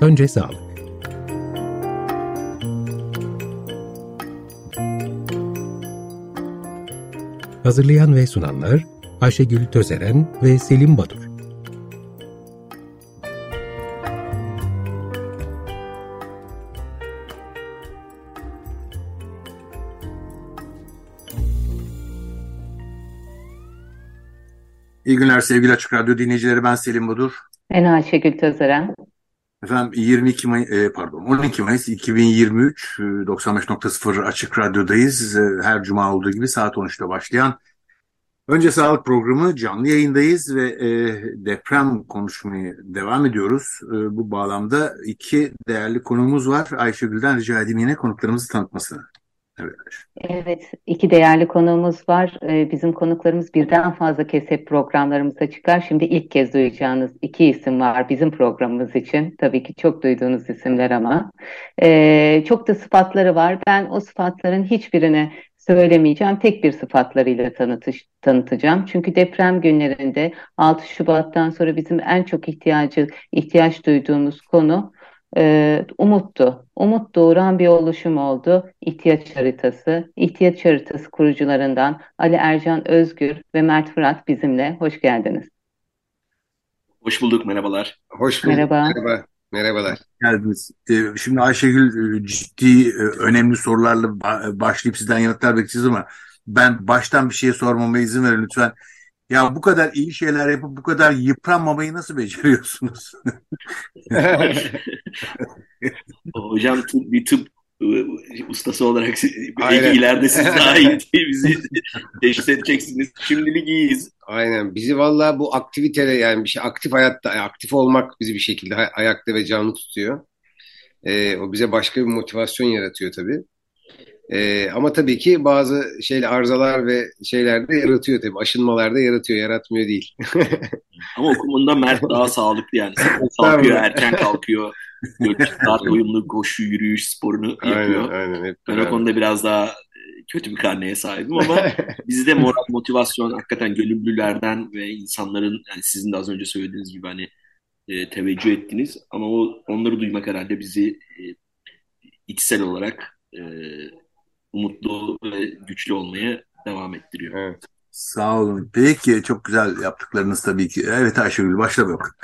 Önce sağlık. Hazırlayan ve sunanlar Ayşegül Tözeren ve Selim Badur. İyi günler sevgili Açık Radyo dinleyicileri. Ben Selim Budur. Ben Ayşegül Tözeren. Efendim 22 May e, pardon 12 Mayıs 2023 95.0 Açık Radyo'dayız. E, her cuma olduğu gibi saat 13'te başlayan Önce Sağlık programı canlı yayındayız ve e, deprem konuşmaya devam ediyoruz. E, bu bağlamda iki değerli konuğumuz var. Ayşegül'den rica edeyim yine konuklarımızı tanıtmasını. Evet. İki değerli konuğumuz var. Ee, bizim konuklarımız birden fazla kez hep programlarımıza çıkar. Şimdi ilk kez duyacağınız iki isim var bizim programımız için. Tabii ki çok duyduğunuz isimler ama. Ee, çok da sıfatları var. Ben o sıfatların hiçbirini söylemeyeceğim. Tek bir sıfatlarıyla tanıtış, tanıtacağım. Çünkü deprem günlerinde 6 Şubat'tan sonra bizim en çok ihtiyacı ihtiyaç duyduğumuz konu e, umuttu. Umut doğuran bir oluşum oldu. İhtiyaç haritası. İhtiyaç haritası kurucularından Ali Ercan Özgür ve Mert Fırat bizimle. Hoş geldiniz. Hoş bulduk, merhabalar. Hoş bulduk. Merhaba. Merhaba. Merhabalar. Geldiniz. Ee, şimdi Ayşegül e, ciddi, e, önemli sorularla başlayıp sizden yanıtlar bekleyeceğiz ama ben baştan bir şey sormama izin verin lütfen. Ya bu kadar iyi şeyler yapıp bu kadar yıpranmamayı nasıl beceriyorsunuz? Hocam tıp, bir tıp e, ustası olarak belki ileride siz daha iyi bizi teşhis edeceksiniz. Şimdilik iyiyiz. Aynen. Bizi valla bu aktivitele yani bir şey aktif hayatta aktif olmak bizi bir şekilde ayakta ve canlı tutuyor. Ee, o bize başka bir motivasyon yaratıyor tabii. Ee, ama tabii ki bazı şeyle arızalar ve şeyler de yaratıyor tabii. Aşınmalar da yaratıyor, yaratmıyor değil. ama okumunda Mert daha sağlıklı yani. Kalkıyor, erken kalkıyor. Saat uyumlu koşu, yürüyüş sporunu yapıyor. Aynen, aynen. Ben o konuda biraz daha e, kötü bir karneye sahibim ama bizde moral, motivasyon hakikaten gönüllülerden ve insanların yani sizin de az önce söylediğiniz gibi hani e, teveccüh ettiniz ama o onları duymak herhalde bizi e, içsel olarak e, umutlu ve güçlü olmaya devam ettiriyor. Evet. Sağ olun. Peki çok güzel yaptıklarınız tabii ki. Evet Ayşegül başla bakalım.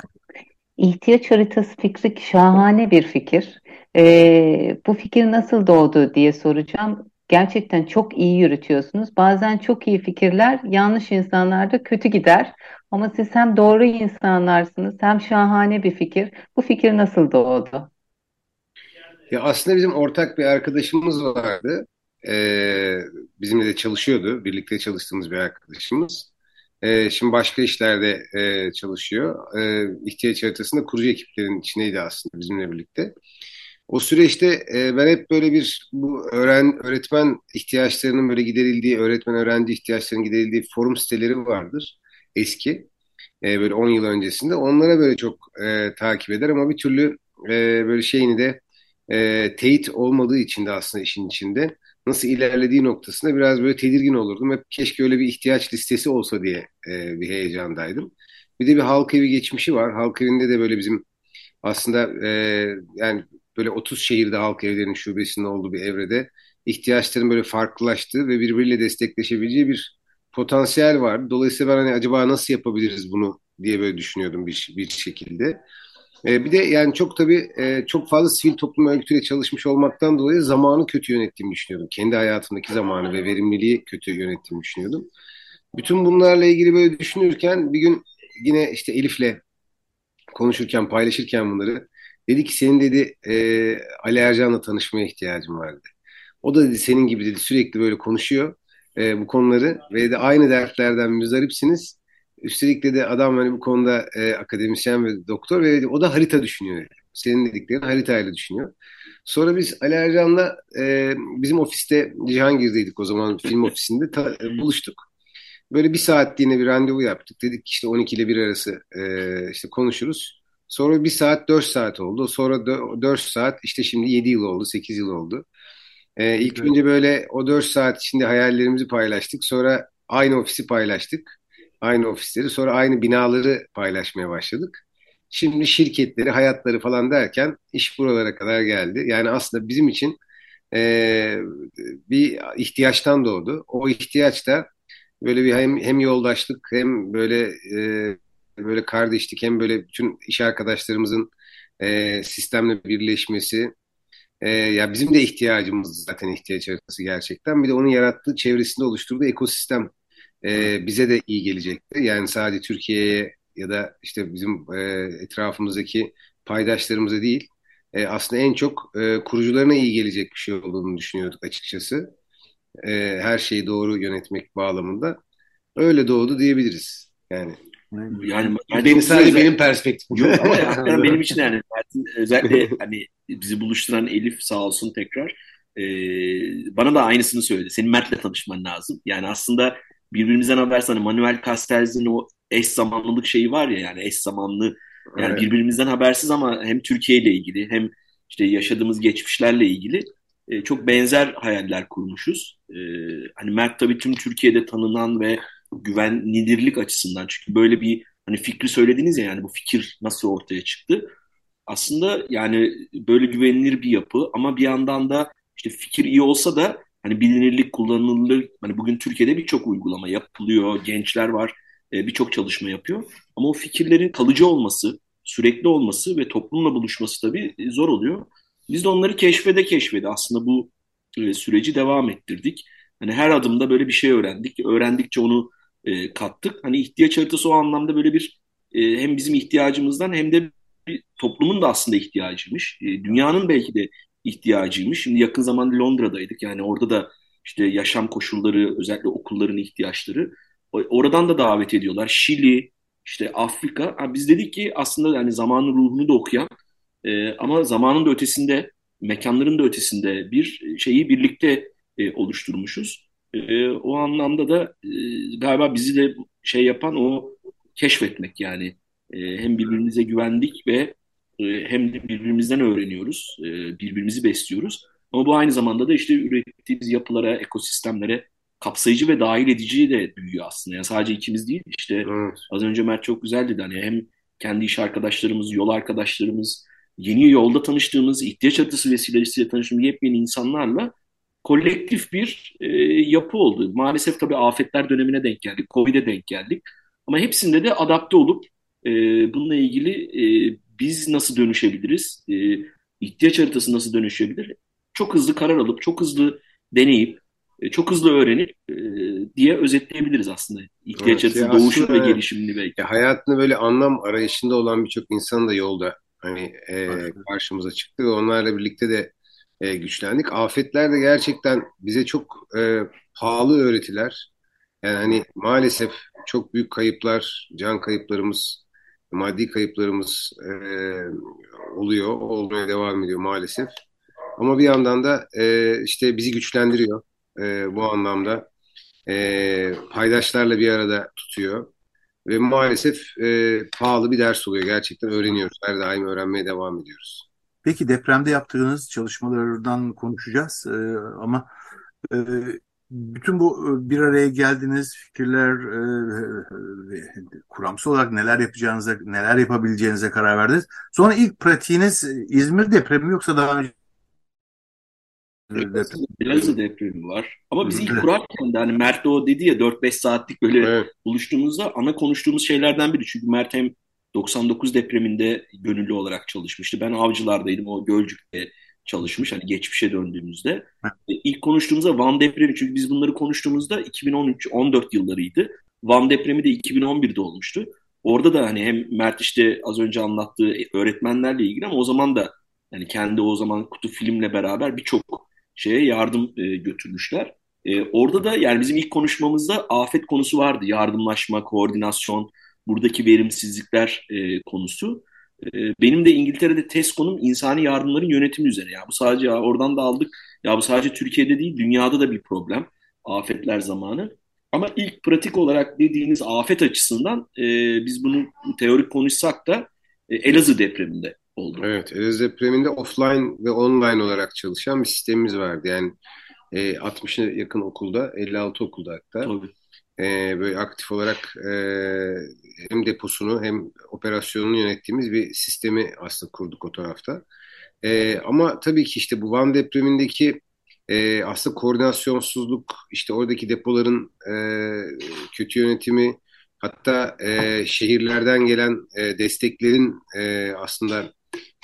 İhtiyaç haritası fikri şahane bir fikir. Ee, bu fikir nasıl doğdu diye soracağım. Gerçekten çok iyi yürütüyorsunuz. Bazen çok iyi fikirler yanlış insanlarda kötü gider. Ama siz hem doğru insanlarsınız hem şahane bir fikir. Bu fikir nasıl doğdu? Ya aslında bizim ortak bir arkadaşımız vardı. Ee, bizimle de çalışıyordu. Birlikte çalıştığımız bir arkadaşımız. Ee, şimdi başka işlerde e, çalışıyor. Ee, ihtiyaç haritasında kurucu ekiplerin içindeydi aslında bizimle birlikte. O süreçte e, ben hep böyle bir bu öğren öğretmen ihtiyaçlarının böyle giderildiği, öğretmen öğrenci ihtiyaçlarının giderildiği forum siteleri vardır eski. E, böyle 10 yıl öncesinde. Onlara böyle çok e, takip eder ama bir türlü e, böyle şeyini de e, teyit olmadığı için de aslında işin içinde nasıl ilerlediği noktasında biraz böyle tedirgin olurdum. Hep keşke öyle bir ihtiyaç listesi olsa diye e, bir heyecandaydım. Bir de bir halk evi geçmişi var. Halk evinde de böyle bizim aslında e, yani böyle 30 şehirde halk evlerinin şubesinde olduğu bir evrede ihtiyaçların böyle farklılaştığı ve birbiriyle destekleşebileceği bir potansiyel var. Dolayısıyla ben hani acaba nasıl yapabiliriz bunu diye böyle düşünüyordum bir, bir şekilde. E, bir de yani çok tabii e, çok fazla sivil toplum örgütüyle çalışmış olmaktan dolayı zamanı kötü yönettiğimi düşünüyordum. Kendi hayatımdaki zamanı ve verimliliği kötü yönettiğimi düşünüyordum. Bütün bunlarla ilgili böyle düşünürken bir gün yine işte Elif'le konuşurken, paylaşırken bunları dedi ki senin dedi e, Ali Ercan'la tanışmaya ihtiyacım var dedi. O da dedi senin gibi dedi sürekli böyle konuşuyor e, bu konuları ve de aynı dertlerden müzdaripsiniz. Üstelik de adam hani bu konuda e, akademisyen ve doktor ve o da harita düşünüyor. Senin dediklerin haritayla düşünüyor. Sonra biz Ali Ercan'la e, bizim ofiste Cihangir'deydik o zaman film ofisinde ta, e, buluştuk. Böyle bir saatliğine bir randevu yaptık. Dedik işte 12 ile 1 arası e, işte konuşuruz. Sonra bir saat 4 saat oldu. Sonra 4 saat işte şimdi 7 yıl oldu 8 yıl oldu. E, ilk evet. önce böyle o 4 saat içinde hayallerimizi paylaştık. Sonra aynı ofisi paylaştık aynı ofisleri sonra aynı binaları paylaşmaya başladık. Şimdi şirketleri, hayatları falan derken iş buralara kadar geldi. Yani aslında bizim için e, bir ihtiyaçtan doğdu. O ihtiyaç da böyle bir hem, hem yoldaşlık hem böyle e, böyle kardeşlik hem böyle bütün iş arkadaşlarımızın e, sistemle birleşmesi e, ya bizim de ihtiyacımız zaten ihtiyaç haritası gerçekten. Bir de onun yarattığı çevresinde oluşturduğu ekosistem e, bize de iyi gelecekti. Yani sadece Türkiye'ye ya da işte bizim e, etrafımızdaki paydaşlarımıza değil e, aslında en çok e, kurucularına iyi gelecek bir şey olduğunu düşünüyorduk açıkçası. E, her şeyi doğru yönetmek bağlamında. Öyle doğdu diyebiliriz. Yani yani benim sadece özel... benim perspektifim. Yok ama yani benim için yani özellikle hani bizi buluşturan Elif sağ olsun tekrar e, bana da aynısını söyledi. Senin Mert'le tanışman lazım. Yani aslında birbirimizden habersen hani Manuel Castells'in o eş zamanlılık şeyi var ya yani eş zamanlı yani evet. birbirimizden habersiz ama hem Türkiye ile ilgili hem işte yaşadığımız geçmişlerle ilgili e, çok benzer hayaller kurmuşuz. E, hani Mert tabii tüm Türkiye'de tanınan ve güvenilirlik açısından çünkü böyle bir hani fikri söylediniz ya yani bu fikir nasıl ortaya çıktı? Aslında yani böyle güvenilir bir yapı ama bir yandan da işte fikir iyi olsa da hani bilinirlik, kullanılır. Hani bugün Türkiye'de birçok uygulama yapılıyor, gençler var, e, birçok çalışma yapıyor. Ama o fikirlerin kalıcı olması, sürekli olması ve toplumla buluşması tabii zor oluyor. Biz de onları keşfede keşfede aslında bu e, süreci devam ettirdik. Hani her adımda böyle bir şey öğrendik. Öğrendikçe onu e, kattık. Hani ihtiyaç haritası o anlamda böyle bir e, hem bizim ihtiyacımızdan hem de toplumun da aslında ihtiyacıymış. E, dünyanın belki de ihtiyacıymış. Şimdi yakın zamanda Londra'daydık. Yani orada da işte yaşam koşulları, özellikle okulların ihtiyaçları. Oradan da davet ediyorlar. Şili, işte Afrika. Ha, biz dedik ki aslında yani zamanın ruhunu da okuyan e, ama zamanın da ötesinde, mekanların da ötesinde bir şeyi birlikte e, oluşturmuşuz. E, o anlamda da e, galiba bizi de şey yapan o keşfetmek yani. E, hem birbirimize güvendik ve hem de birbirimizden öğreniyoruz, e, birbirimizi besliyoruz. Ama bu aynı zamanda da işte ürettiğimiz yapılara, ekosistemlere kapsayıcı ve dahil edici de büyüyor aslında. Yani sadece ikimiz değil, işte evet. az önce Mert çok güzel dedi. Hani hem kendi iş arkadaşlarımız, yol arkadaşlarımız, yeni yolda tanıştığımız, ihtiyaç haritası vesilesiyle tanıştığımız yepyeni insanlarla kolektif bir e, yapı oldu. Maalesef tabii afetler dönemine denk geldik, Covid'e denk geldik. Ama hepsinde de adapte olup e, bununla ilgili e, biz nasıl dönüşebiliriz? E, ihtiyaç haritası nasıl dönüşebilir? Çok hızlı karar alıp, çok hızlı deneyip, e, çok hızlı öğrenip e, diye özetleyebiliriz aslında. İhtiyaç evet, haritası doğuşu ve gelişimini belki. Hayatında böyle anlam arayışında olan birçok insan da yolda hani e, karşımıza çıktı ve onlarla birlikte de e, güçlendik. Afetler de gerçekten bize çok e, pahalı öğretiler. Yani hani maalesef çok büyük kayıplar, can kayıplarımız maddi kayıplarımız e, oluyor, olmaya devam ediyor maalesef. Ama bir yandan da e, işte bizi güçlendiriyor e, bu anlamda. E, paydaşlarla bir arada tutuyor. Ve maalesef e, pahalı bir ders oluyor gerçekten. Öğreniyoruz. Her daim öğrenmeye devam ediyoruz. Peki depremde yaptığınız çalışmalardan konuşacağız. E, ama e, bütün bu e, bir araya geldiğiniz fikirler e, e, kuramsal olarak neler yapacağınıza, neler yapabileceğinize karar verdiniz. Sonra ilk pratiğiniz İzmir depremi mi yoksa daha önce Elazığ depremi var. Ama biz ilk kurarken de hani Mert de o dedi ya 4-5 saatlik böyle evet. buluştuğumuzda ana konuştuğumuz şeylerden biri. Çünkü Mert hem 99 depreminde gönüllü olarak çalışmıştı. Ben avcılardaydım. O Gölcük'te çalışmış hani geçmişe döndüğümüzde. E, ilk konuştuğumuzda Van depremi çünkü biz bunları konuştuğumuzda 2013-14 yıllarıydı. Van depremi de 2011'de olmuştu. Orada da hani hem Mert işte az önce anlattığı öğretmenlerle ilgili ama o zaman da yani kendi o zaman kutu filmle beraber birçok şeye yardım e, götürmüşler. E, orada da yani bizim ilk konuşmamızda afet konusu vardı. Yardımlaşma, koordinasyon, buradaki verimsizlikler e, konusu. Ee, benim de İngiltere'de test konum insani yardımların yönetimi üzerine. Ya bu sadece oradan da aldık. Ya bu sadece Türkiye'de değil, dünyada da bir problem. Afetler zamanı. Ama ilk pratik olarak dediğiniz afet açısından e, biz bunu teorik konuşsak da e, Elazığ depreminde oldu. Evet, Elazığ depreminde offline ve online olarak çalışan bir sistemimiz vardı. Yani e, 60'ına yakın okulda, 56 okulda hatta. Tabii. E, böyle aktif olarak e, hem deposunu hem operasyonunu yönettiğimiz bir sistemi aslında kurduk o tarafta. E, ama tabii ki işte bu Van depremindeki e, aslında koordinasyonsuzluk, işte oradaki depoların e, kötü yönetimi, hatta e, şehirlerden gelen e, desteklerin e, aslında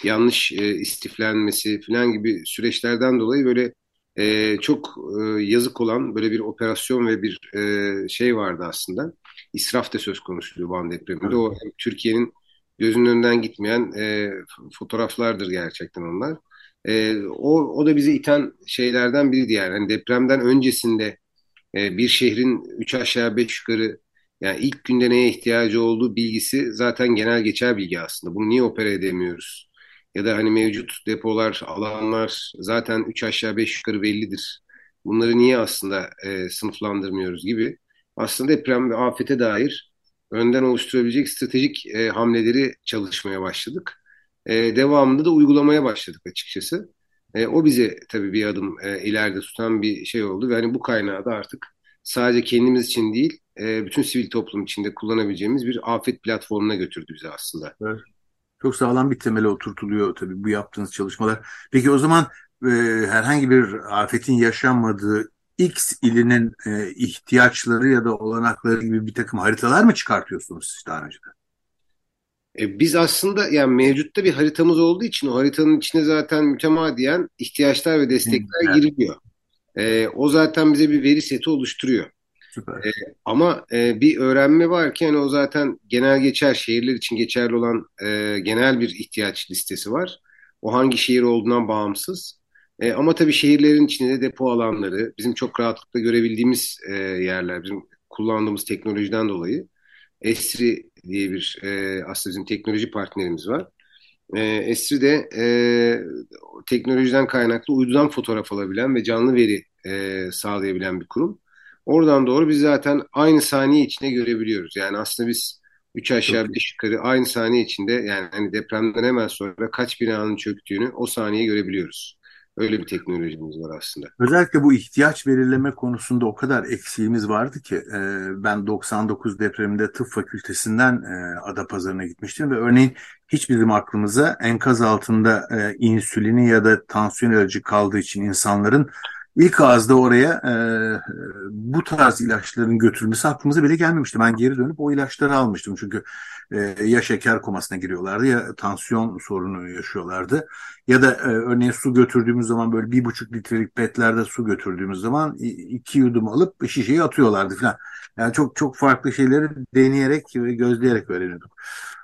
yanlış e, istiflenmesi falan gibi süreçlerden dolayı böyle e, çok e, yazık olan böyle bir operasyon ve bir e, şey vardı aslında. İsraf da söz konusuydu Van depreminde. O Türkiye'nin gözünün önünden gitmeyen e, fotoğraflardır gerçekten onlar. E, o, o da bizi iten şeylerden biriydi yani. yani depremden öncesinde e, bir şehrin üç aşağı beş yukarı yani ilk günde neye ihtiyacı olduğu bilgisi zaten genel geçer bilgi aslında. Bunu niye opera edemiyoruz? Ya da hani mevcut depolar, alanlar zaten üç aşağı beş yukarı bellidir. Bunları niye aslında e, sınıflandırmıyoruz gibi. Aslında deprem ve afete dair önden oluşturabilecek stratejik e, hamleleri çalışmaya başladık. E, devamında da uygulamaya başladık açıkçası. E, o bize tabii bir adım e, ileride tutan bir şey oldu ve hani bu kaynağı da artık sadece kendimiz için değil, e, bütün sivil toplum içinde kullanabileceğimiz bir afet platformuna götürdü bizi aslında. Evet. Çok sağlam bir temele oturtuluyor tabii bu yaptığınız çalışmalar. Peki o zaman e, herhangi bir afetin yaşanmadığı X ilinin e, ihtiyaçları ya da olanakları gibi bir takım haritalar mı çıkartıyorsunuz siz daha önceden? E, biz aslında yani mevcutta bir haritamız olduğu için o haritanın içine zaten mütemadiyen ihtiyaçlar ve destekler evet. giriliyor. E, o zaten bize bir veri seti oluşturuyor. Süper. E, ama e, bir öğrenme var ki yani o zaten genel geçer şehirler için geçerli olan e, genel bir ihtiyaç listesi var. O hangi şehir olduğundan bağımsız. E, ama tabii şehirlerin içinde de depo alanları bizim çok rahatlıkla görebildiğimiz e, yerler. Bizim kullandığımız teknolojiden dolayı. Esri diye bir e, aslında bizim teknoloji partnerimiz var. E, Esri de e, teknolojiden kaynaklı uydudan fotoğraf alabilen ve canlı veri e, sağlayabilen bir kurum. Oradan doğru biz zaten aynı saniye içinde görebiliyoruz. Yani aslında biz 3 aşağı 5 yukarı aynı saniye içinde yani hani depremden hemen sonra kaç binanın çöktüğünü o saniye görebiliyoruz. Öyle bir teknolojimiz var aslında. Özellikle bu ihtiyaç belirleme konusunda o kadar eksiğimiz vardı ki e, ben 99 depreminde tıp fakültesinden e, Adapazarı'na gitmiştim ve örneğin hiç bizim aklımıza enkaz altında e, insülini ya da tansiyon ilacı kaldığı için insanların İlk ağızda oraya e, bu tarz ilaçların götürülmesi aklımıza bile gelmemişti. Ben geri dönüp o ilaçları almıştım. Çünkü e, ya şeker komasına giriyorlardı ya tansiyon sorunu yaşıyorlardı. Ya da e, örneğin su götürdüğümüz zaman böyle bir buçuk litrelik petlerde su götürdüğümüz zaman iki yudum alıp şişeyi atıyorlardı falan. Yani çok çok farklı şeyleri deneyerek ve gözleyerek öğreniyorduk.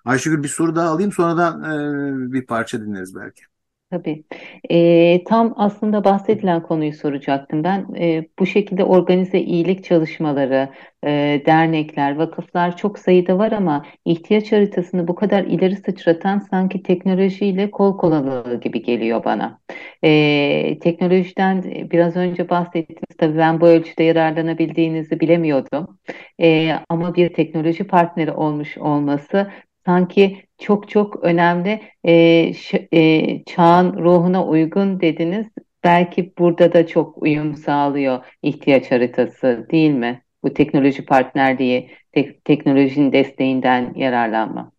Ayşegül bir soru daha alayım sonradan e, bir parça dinleriz belki. Tabii. Ee, tam aslında bahsedilen konuyu soracaktım ben. Ee, bu şekilde organize iyilik çalışmaları, e, dernekler, vakıflar çok sayıda var ama ihtiyaç haritasını bu kadar ileri sıçratan sanki teknolojiyle kol kolalığı gibi geliyor bana. Ee, teknolojiden biraz önce bahsettiniz. Tabii ben bu ölçüde yararlanabildiğinizi bilemiyordum. Ee, ama bir teknoloji partneri olmuş olması sanki çok çok önemli e, e, çağın ruhuna uygun dediniz. Belki burada da çok uyum sağlıyor ihtiyaç haritası değil mi? Bu teknoloji partnerliği, te teknolojinin desteğinden yararlanma.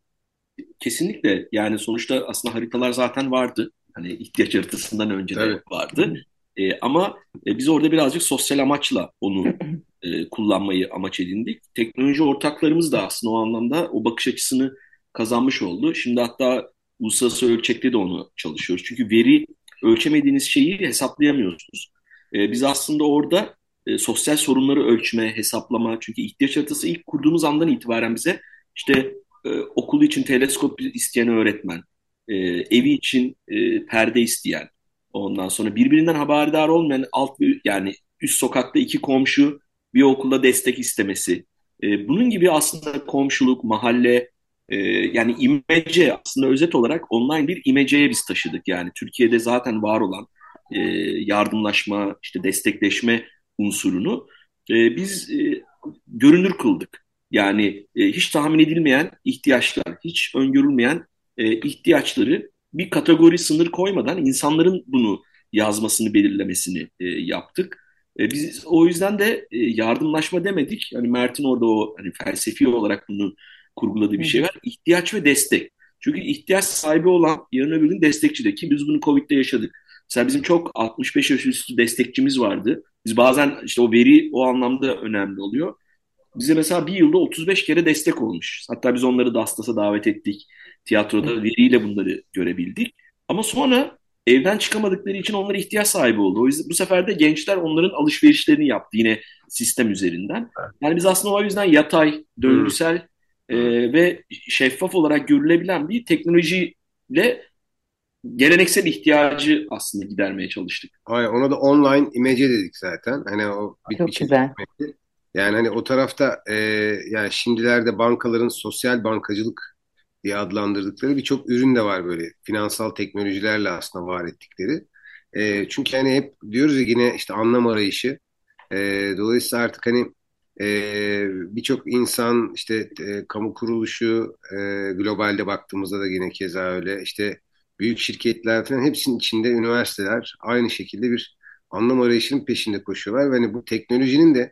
Kesinlikle yani sonuçta aslında haritalar zaten vardı. Hani ihtiyaç haritasından önce de evet. vardı. E, ama e, biz orada birazcık sosyal amaçla onu e, kullanmayı amaç edindik. Teknoloji ortaklarımız da aslında o anlamda o bakış açısını kazanmış oldu. Şimdi hatta uluslararası ölçekte de onu çalışıyoruz. Çünkü veri ölçemediğiniz şeyi hesaplayamıyorsunuz. E, biz aslında orada e, sosyal sorunları ölçme, hesaplama çünkü ihtiyaç haritası ilk kurduğumuz andan itibaren bize işte e, okulu için teleskop isteyen öğretmen, e, evi için e, perde isteyen, ondan sonra birbirinden haberdar olmayan alt yani üst sokakta iki komşu bir okulda destek istemesi. E, bunun gibi aslında komşuluk, mahalle, ee, yani imece aslında özet olarak online bir imeceye biz taşıdık. Yani Türkiye'de zaten var olan e, yardımlaşma, işte destekleşme unsurunu e, biz e, görünür kıldık. Yani e, hiç tahmin edilmeyen ihtiyaçlar, hiç öngörülmeyen e, ihtiyaçları bir kategori sınır koymadan insanların bunu yazmasını, belirlemesini e, yaptık. E, biz o yüzden de e, yardımlaşma demedik. Hani Mert'in orada o hani felsefi olarak bunu kurguladığı bir şey var. İhtiyaç ve destek. Çünkü ihtiyaç sahibi olan yarın öbür gün destekçi de ki biz bunu Covid'de yaşadık. Mesela bizim çok 65 yaş üstü destekçimiz vardı. Biz bazen işte o veri o anlamda önemli oluyor. Bize mesela bir yılda 35 kere destek olmuş. Hatta biz onları Dastas'a davet ettik. Tiyatroda veriyle bunları görebildik. Ama sonra evden çıkamadıkları için onlar ihtiyaç sahibi oldu. O yüzden bu sefer de gençler onların alışverişlerini yaptı yine sistem üzerinden. Yani biz aslında o yüzden yatay, döngüsel e, ve şeffaf olarak görülebilen bir teknolojiyle geleneksel ihtiyacı aslında gidermeye çalıştık. Aynen ona da online imece dedik zaten. Hani o bir, Çok bir güzel. Imece. Yani hani o tarafta e, yani şimdilerde bankaların sosyal bankacılık diye adlandırdıkları birçok ürün de var böyle finansal teknolojilerle aslında var ettikleri. E, çünkü hani hep diyoruz ya yine işte anlam arayışı. E, dolayısıyla artık hani e, birçok insan işte e, kamu kuruluşu e, globalde baktığımızda da yine keza öyle işte büyük şirketler falan hepsinin içinde üniversiteler aynı şekilde bir anlam arayışının peşinde koşuyorlar. Ve hani bu teknolojinin de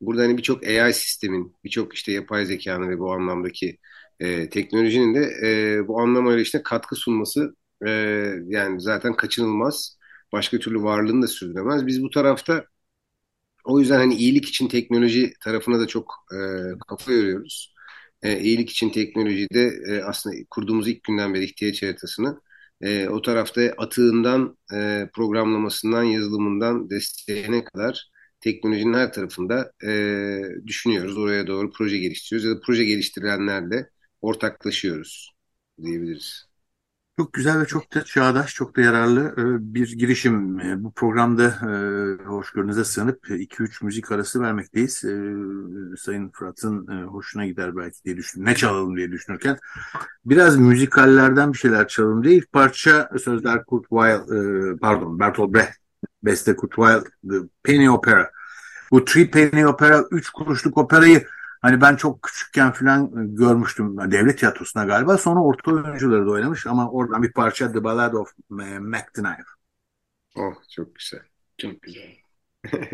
burada hani birçok AI sistemin, birçok işte yapay zekanın ve bu anlamdaki e, teknolojinin de e, bu anlam arayışına katkı sunması e, yani zaten kaçınılmaz. Başka türlü varlığını da sürdüremez. Biz bu tarafta o yüzden hani iyilik için teknoloji tarafına da çok e, kafa yoruyoruz. E, iyilik için teknolojide e, aslında kurduğumuz ilk günden beri ihtiyaç haritasını e, o tarafta atığından, e, programlamasından, yazılımından desteğine kadar teknolojinin her tarafında e, düşünüyoruz. Oraya doğru proje geliştiriyoruz ya da proje geliştirilenlerle ortaklaşıyoruz diyebiliriz. Çok güzel ve çok da çağdaş, çok da yararlı e, bir girişim. E, bu programda e, hoşgörünüze sığınıp 2-3 müzik arası vermekteyiz. Sayın Fırat'ın hoşuna gider belki diye düşündüm. Ne çalalım diye düşünürken. Biraz müzikallerden bir şeyler çalalım diye. İlk parça sözler Kurt Weill, pardon Bertolt Brecht, beste Kurt Weill, The Penny Opera. Bu Three Penny Opera, 3 kuruşluk operayı Hani ben çok küçükken falan görmüştüm devlet tiyatrosuna galiba. Sonra orta oyuncuları da oynamış ama oradan bir parça The Ballad of Knife. Oh çok güzel. Çok güzel.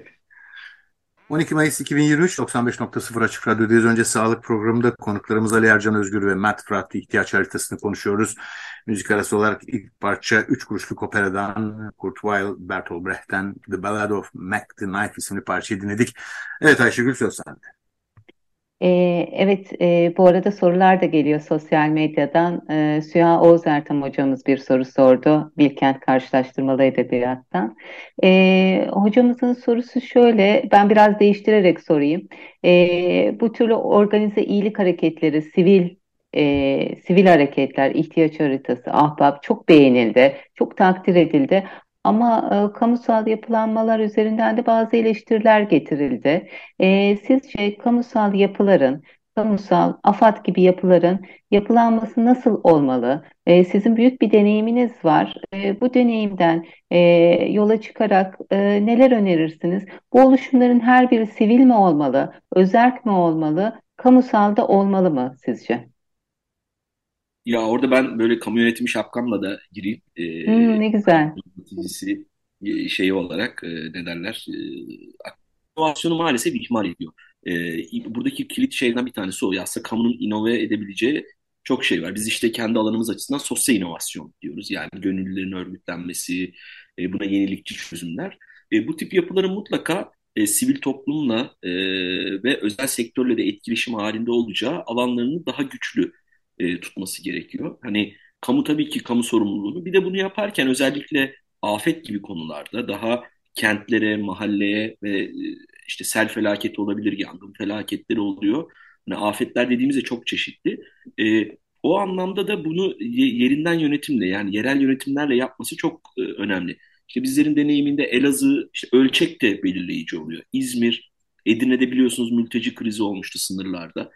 12 Mayıs 2023 95.0 Açık Radyo'dayız. Önce sağlık programında konuklarımız Ali Ercan Özgür ve Matt Frat'ı ihtiyaç haritasını konuşuyoruz. Müzik arası olarak ilk parça 3 kuruşluk operadan Kurt Weill, Bertolt Brecht'ten The Ballad of Mac the Knife isimli parçayı dinledik. Evet Ayşegül söz sende. Evet, bu arada sorular da geliyor sosyal medyadan. Süha Oğuz Ertem hocamız bir soru sordu. Bilkent Karşılaştırmalı Edebiyat'tan. Ee, hocamızın sorusu şöyle, ben biraz değiştirerek sorayım. Bu türlü organize iyilik hareketleri, sivil sivil hareketler, ihtiyaç haritası, ahbap çok beğenildi, çok takdir edildi. Ama e, kamusal yapılanmalar üzerinden de bazı eleştiriler getirildi. E, sizce kamusal yapıların, kamusal, AFAD gibi yapıların yapılanması nasıl olmalı? E, sizin büyük bir deneyiminiz var. E, bu deneyimden e, yola çıkarak e, neler önerirsiniz? Bu oluşumların her biri sivil mi olmalı, özerk mi olmalı, kamusal da olmalı mı sizce? Ya orada ben böyle kamu yönetimi şapkamla da gireyim. Ee, hmm, ne güzel. Yöneticisi e, şeyi olarak e, ne derler? E, inovasyonu maalesef ihmal ediyor. E, buradaki kilit şeyden bir tanesi o. Aslında kamunun inove edebileceği çok şey var. Biz işte kendi alanımız açısından sosyal inovasyon diyoruz. Yani gönüllülerin örgütlenmesi, e, buna yenilikçi çözümler. E, bu tip yapıların mutlaka e, sivil toplumla e, ve özel sektörle de etkileşim halinde olacağı alanlarını daha güçlü e, tutması gerekiyor. Hani kamu tabii ki kamu sorumluluğunu bir de bunu yaparken özellikle afet gibi konularda daha kentlere, mahalleye ve e, işte sel felaketi olabilir, yangın felaketleri oluyor. Hani afetler dediğimizde çok çeşitli. E, o anlamda da bunu yerinden yönetimle yani yerel yönetimlerle yapması çok e, önemli. İşte bizlerin deneyiminde Elazığ işte ölçek de belirleyici oluyor. İzmir, Edirne'de biliyorsunuz mülteci krizi olmuştu sınırlarda.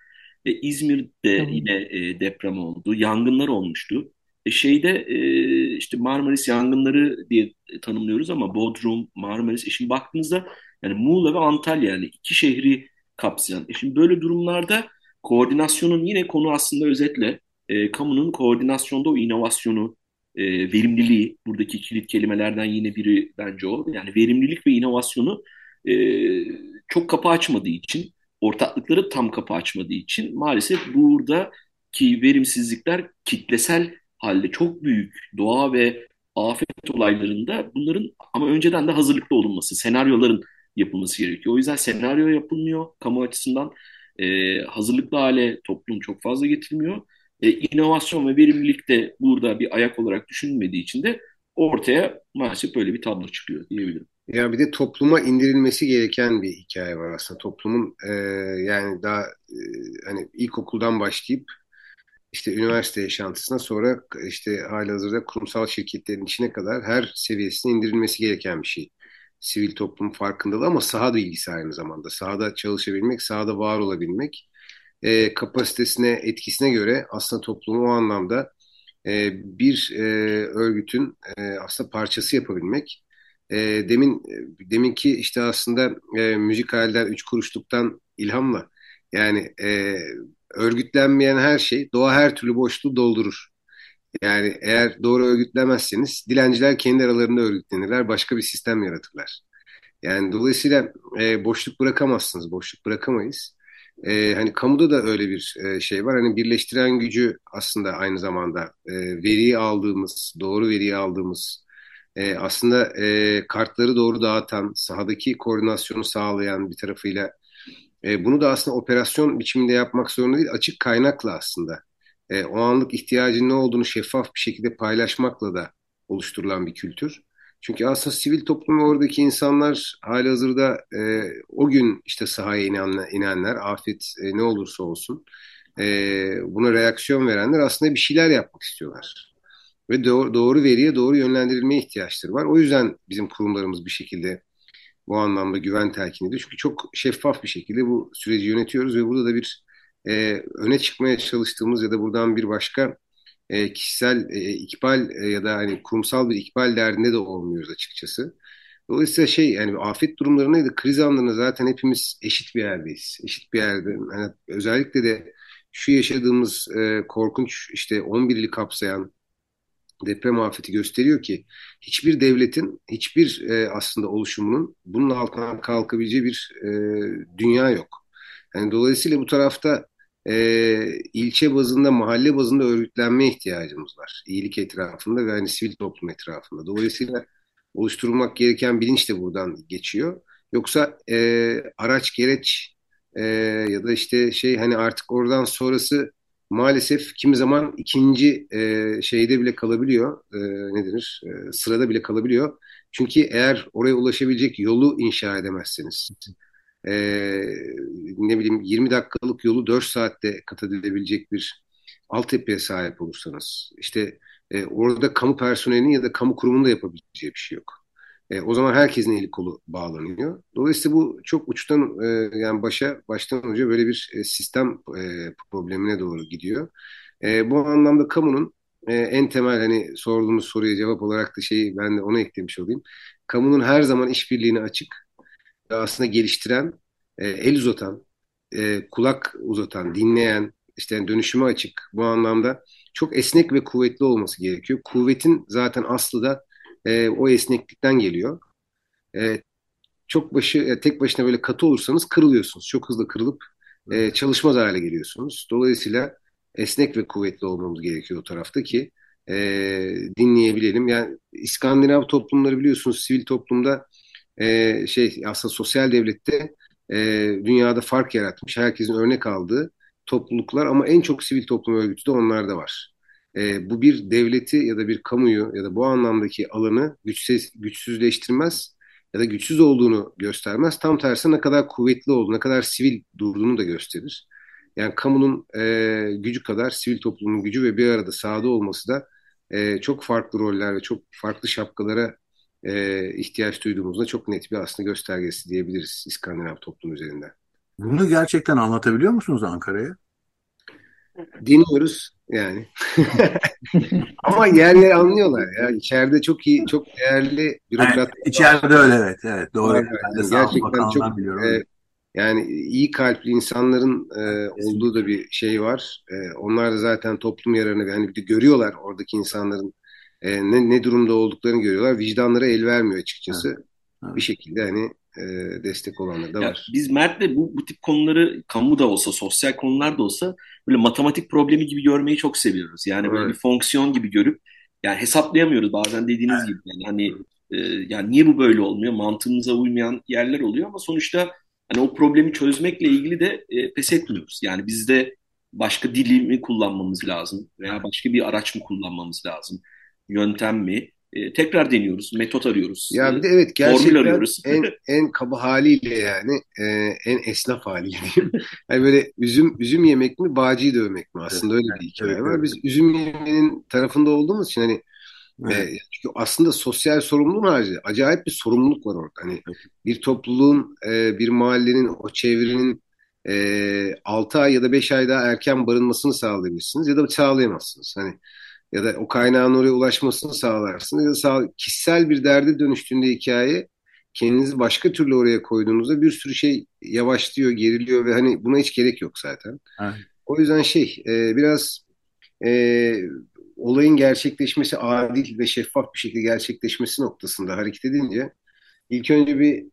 E, İzmir'de tamam. yine e, deprem oldu. Yangınlar olmuştu. E, şeyde e, işte Marmaris yangınları diye tanımlıyoruz ama Bodrum, Marmaris. E şimdi baktığınızda yani Muğla ve Antalya yani iki şehri kapsayan. E şimdi böyle durumlarda koordinasyonun yine konu aslında özetle e, kamunun koordinasyonda o inovasyonu, e, verimliliği buradaki kilit kelimelerden yine biri bence o. Yani verimlilik ve inovasyonu e, çok kapı açmadığı için ortaklıkları tam kapı açmadığı için maalesef buradaki verimsizlikler kitlesel halde çok büyük doğa ve afet olaylarında bunların ama önceden de hazırlıklı olunması, senaryoların yapılması gerekiyor. O yüzden senaryo yapılmıyor kamu açısından. E, hazırlıklı hale toplum çok fazla getirmiyor. E, inovasyon ve verimlilik de burada bir ayak olarak düşünülmediği için de ortaya maalesef böyle bir tablo çıkıyor diyebilirim. Ya bir de topluma indirilmesi gereken bir hikaye var aslında. Toplumun e, yani daha e, hani ilkokuldan başlayıp işte üniversite yaşantısına sonra işte halihazırda kurumsal şirketlerin içine kadar her seviyesine indirilmesi gereken bir şey. Sivil toplum farkındalığı ama saha bilgisi aynı zamanda. Sahada çalışabilmek, sahada var olabilmek e, kapasitesine, etkisine göre aslında toplumu o anlamda e, bir e, örgütün e, aslında parçası yapabilmek. E, demin deminki işte aslında e, müzik haller üç kuruşluktan ilhamla yani e, örgütlenmeyen her şey doğa her türlü boşluğu doldurur. Yani eğer doğru örgütlemezseniz dilenciler kendi aralarında örgütlenirler, başka bir sistem yaratırlar. Yani dolayısıyla e, boşluk bırakamazsınız, boşluk bırakamayız. E, hani kamuda da öyle bir e, şey var. Hani birleştiren gücü aslında aynı zamanda e, veriyi aldığımız, doğru veriyi aldığımız, e, aslında e, kartları doğru dağıtan, sahadaki koordinasyonu sağlayan bir tarafıyla e, bunu da aslında operasyon biçiminde yapmak zorunda değil, açık kaynakla aslında. E, o anlık ihtiyacın ne olduğunu şeffaf bir şekilde paylaşmakla da oluşturulan bir kültür. Çünkü aslında sivil toplum oradaki insanlar hali hazırda e, o gün işte sahaya inenler, inenler afet e, ne olursa olsun e, buna reaksiyon verenler aslında bir şeyler yapmak istiyorlar. Ve doğru, veriye doğru yönlendirilmeye ihtiyaçları var. O yüzden bizim kurumlarımız bir şekilde bu anlamda güven telkin ediyor. Çünkü çok şeffaf bir şekilde bu süreci yönetiyoruz ve burada da bir e, öne çıkmaya çalıştığımız ya da buradan bir başka e, kişisel e, ikbal e, ya da hani kurumsal bir ikbal derdinde de olmuyoruz açıkçası. Dolayısıyla şey yani afet durumlarında da kriz anlarında zaten hepimiz eşit bir yerdeyiz. Eşit bir yerde. Yani özellikle de şu yaşadığımız e, korkunç işte 11 ili kapsayan deprem afeti gösteriyor ki hiçbir devletin, hiçbir e, aslında oluşumunun bunun altından kalkabileceği bir e, dünya yok. Yani dolayısıyla bu tarafta e, ilçe bazında, mahalle bazında örgütlenme ihtiyacımız var. İyilik etrafında ve hani sivil toplum etrafında. Dolayısıyla oluşturulmak gereken bilinç de buradan geçiyor. Yoksa e, araç gereç e, ya da işte şey hani artık oradan sonrası maalesef kimi zaman ikinci e, şeyde bile kalabiliyor. E, ne denir? E, sırada bile kalabiliyor. Çünkü eğer oraya ulaşabilecek yolu inşa edemezseniz e, ne bileyim 20 dakikalık yolu 4 saatte kat edilebilecek bir altyapıya sahip olursanız işte e, orada kamu personelinin ya da kamu kurumunun da yapabileceği bir şey yok. E, o zaman herkesin eli kolu bağlanıyor. Dolayısıyla bu çok uçtan e, yani başa baştan önce böyle bir e, sistem e, problemine doğru gidiyor. E, bu anlamda kamunun e, en temel hani sorduğumuz soruya cevap olarak da şeyi ben de ona eklemiş olayım. Kamunun her zaman işbirliğine açık aslında geliştiren, e, el uzatan, e, kulak uzatan, dinleyen, işte dönüşüme açık bu anlamda çok esnek ve kuvvetli olması gerekiyor. Kuvvetin zaten aslı da e, o esneklikten geliyor. E, çok başı e, tek başına böyle katı olursanız kırılıyorsunuz. Çok hızlı kırılıp e, çalışmaz hale geliyorsunuz. Dolayısıyla esnek ve kuvvetli olmamız gerekiyor o tarafta ki e, dinleyebilelim. Yani İskandinav toplumları biliyorsunuz sivil toplumda e, şey aslında sosyal devlette e, dünyada fark yaratmış, herkesin örnek aldığı topluluklar ama en çok sivil toplum örgütü de onlarda var. E, bu bir devleti ya da bir kamuyu ya da bu anlamdaki alanı güçsüz, güçsüzleştirmez ya da güçsüz olduğunu göstermez. Tam tersi ne kadar kuvvetli olduğunu, ne kadar sivil durduğunu da gösterir. Yani kamunun e, gücü kadar sivil toplumun gücü ve bir arada sahada olması da e, çok farklı roller ve çok farklı şapkalara e, ihtiyaç duyduğumuzda çok net bir aslında göstergesi diyebiliriz İskandinav toplum üzerinden. Bunu gerçekten anlatabiliyor musunuz Ankara'ya? Dinliyoruz yani. Ama yer yer anlıyorlar ya. İçeride çok iyi, çok değerli bürokrat. Evet, içeride öyle evet. Evet doğru. Evet, yani gerçekten çok e, yani iyi kalpli insanların e, olduğu da bir şey var. E, onlar da zaten toplum yararını yani bir de görüyorlar oradaki insanların e, ne, ne durumda olduklarını görüyorlar. Vicdanları el vermiyor açıkçası. Evet. Evet. Bir şekilde hani e, destek olanları da ya var. Biz Mert'le bu, bu tip konuları kamu da olsa, sosyal konular da olsa böyle matematik problemi gibi görmeyi çok seviyoruz. Yani böyle evet. bir fonksiyon gibi görüp yani hesaplayamıyoruz bazen dediğiniz evet. gibi. Yani hani e, yani niye bu böyle olmuyor? Mantığımıza uymayan yerler oluyor ama sonuçta hani o problemi çözmekle ilgili de e, pes etmiyoruz. Yani bizde başka dili mi kullanmamız lazım veya başka bir araç mı kullanmamız lazım? Yöntem mi? E, tekrar deniyoruz, metot arıyoruz. Ya bir de evet gerçekten arıyoruz. en en kaba haliyle yani e, en esnaf haliyle diyeyim. yani böyle üzüm üzüm yemek mi, bağcıyı dövmek mi aslında öyle bir hikaye var. Biz üzüm yemenin tarafında olduğumuz için hani Evet. E, çünkü aslında sosyal sorumluluğun harici acayip bir sorumluluk var orada. Hani bir topluluğun, e, bir mahallenin, o çevrenin e, 6 ay ya da 5 ay daha erken barınmasını sağlayabilirsiniz ya da sağlayamazsınız. Hani ya da o kaynağın oraya ulaşmasını sağlarsınız ya da sağ, kişisel bir derde dönüştüğünde hikaye kendinizi başka türlü oraya koyduğunuzda bir sürü şey yavaşlıyor, geriliyor ve hani buna hiç gerek yok zaten. Evet. O yüzden şey e, biraz e, olayın gerçekleşmesi adil ve şeffaf bir şekilde gerçekleşmesi noktasında hareket edince ilk önce bir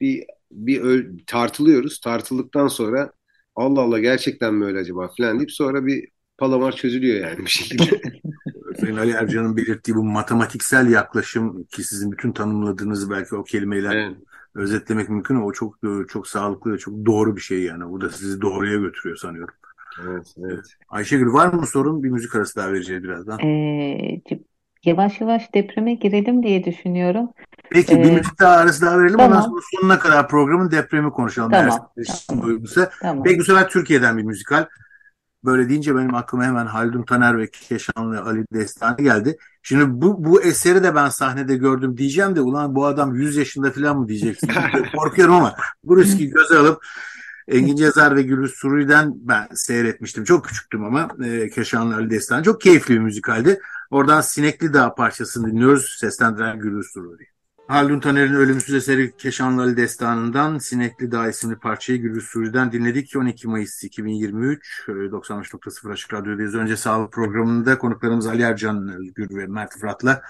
bir bir öl, tartılıyoruz. Tartıldıktan sonra Allah Allah gerçekten mi öyle acaba falan deyip sonra bir palamar çözülüyor yani bir şekilde. Sayın Ali Ercan'ın belirttiği bu matematiksel yaklaşım ki sizin bütün tanımladığınız belki o kelimeyle evet. özetlemek mümkün ama o çok çok sağlıklı ve çok doğru bir şey yani. Bu da sizi doğruya götürüyor sanıyorum. Evet, evet. Ayşegül var mı sorun? Bir müzik arası daha vereceğiz birazdan. Ee, yavaş yavaş depreme girelim diye düşünüyorum. Peki ee, bir müzik daha arası daha verelim. Tamam. Ondan sonra sonuna kadar programın depremi konuşalım. Tamam. tamam. tamam. Peki bu sefer Türkiye'den bir müzikal. Böyle deyince benim aklıma hemen Haldun Taner ve Keşanlı Ali Destani geldi. Şimdi bu, bu eseri de ben sahnede gördüm diyeceğim de ulan bu adam 100 yaşında falan mı diyeceksin. Korkuyorum ama bu riski göze alıp Engin Cezar ve Gülüz Suri'den ben seyretmiştim. Çok küçüktüm ama e, Keşanlı Ali Destani. Çok keyifli bir müzikaldi. Oradan Sinekli Dağ parçasını dinliyoruz. Seslendiren Gülüz Suri. Haldun Taner'in ölümsüz eseri Keşanlı Destanı'ndan Sinekli Dağ isimli parçayı Gülüz Suri'den dinledik. 12 Mayıs 2023 95.0 Açık Radyo'dayız. Önce sağlık programında konuklarımız Ali Ercan Özgür ve Mert Fırat'la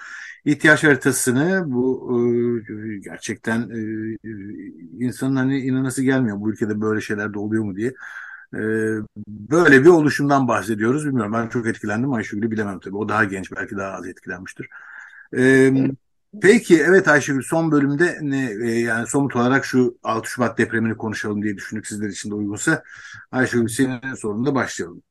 ihtiyaç haritasını bu e, gerçekten e, insanın hani inanası gelmiyor bu ülkede böyle şeyler de oluyor mu diye. E, böyle bir oluşumdan bahsediyoruz. Bilmiyorum ben çok etkilendim. Ayşegül'ü bilemem tabii. O daha genç belki daha az etkilenmiştir. Evet. Peki evet Ayşegül son bölümde ne e, yani somut olarak şu 6 Şubat depremini konuşalım diye düşündük sizler için de uygunsa. Ayşegül senin sorununda başlayalım.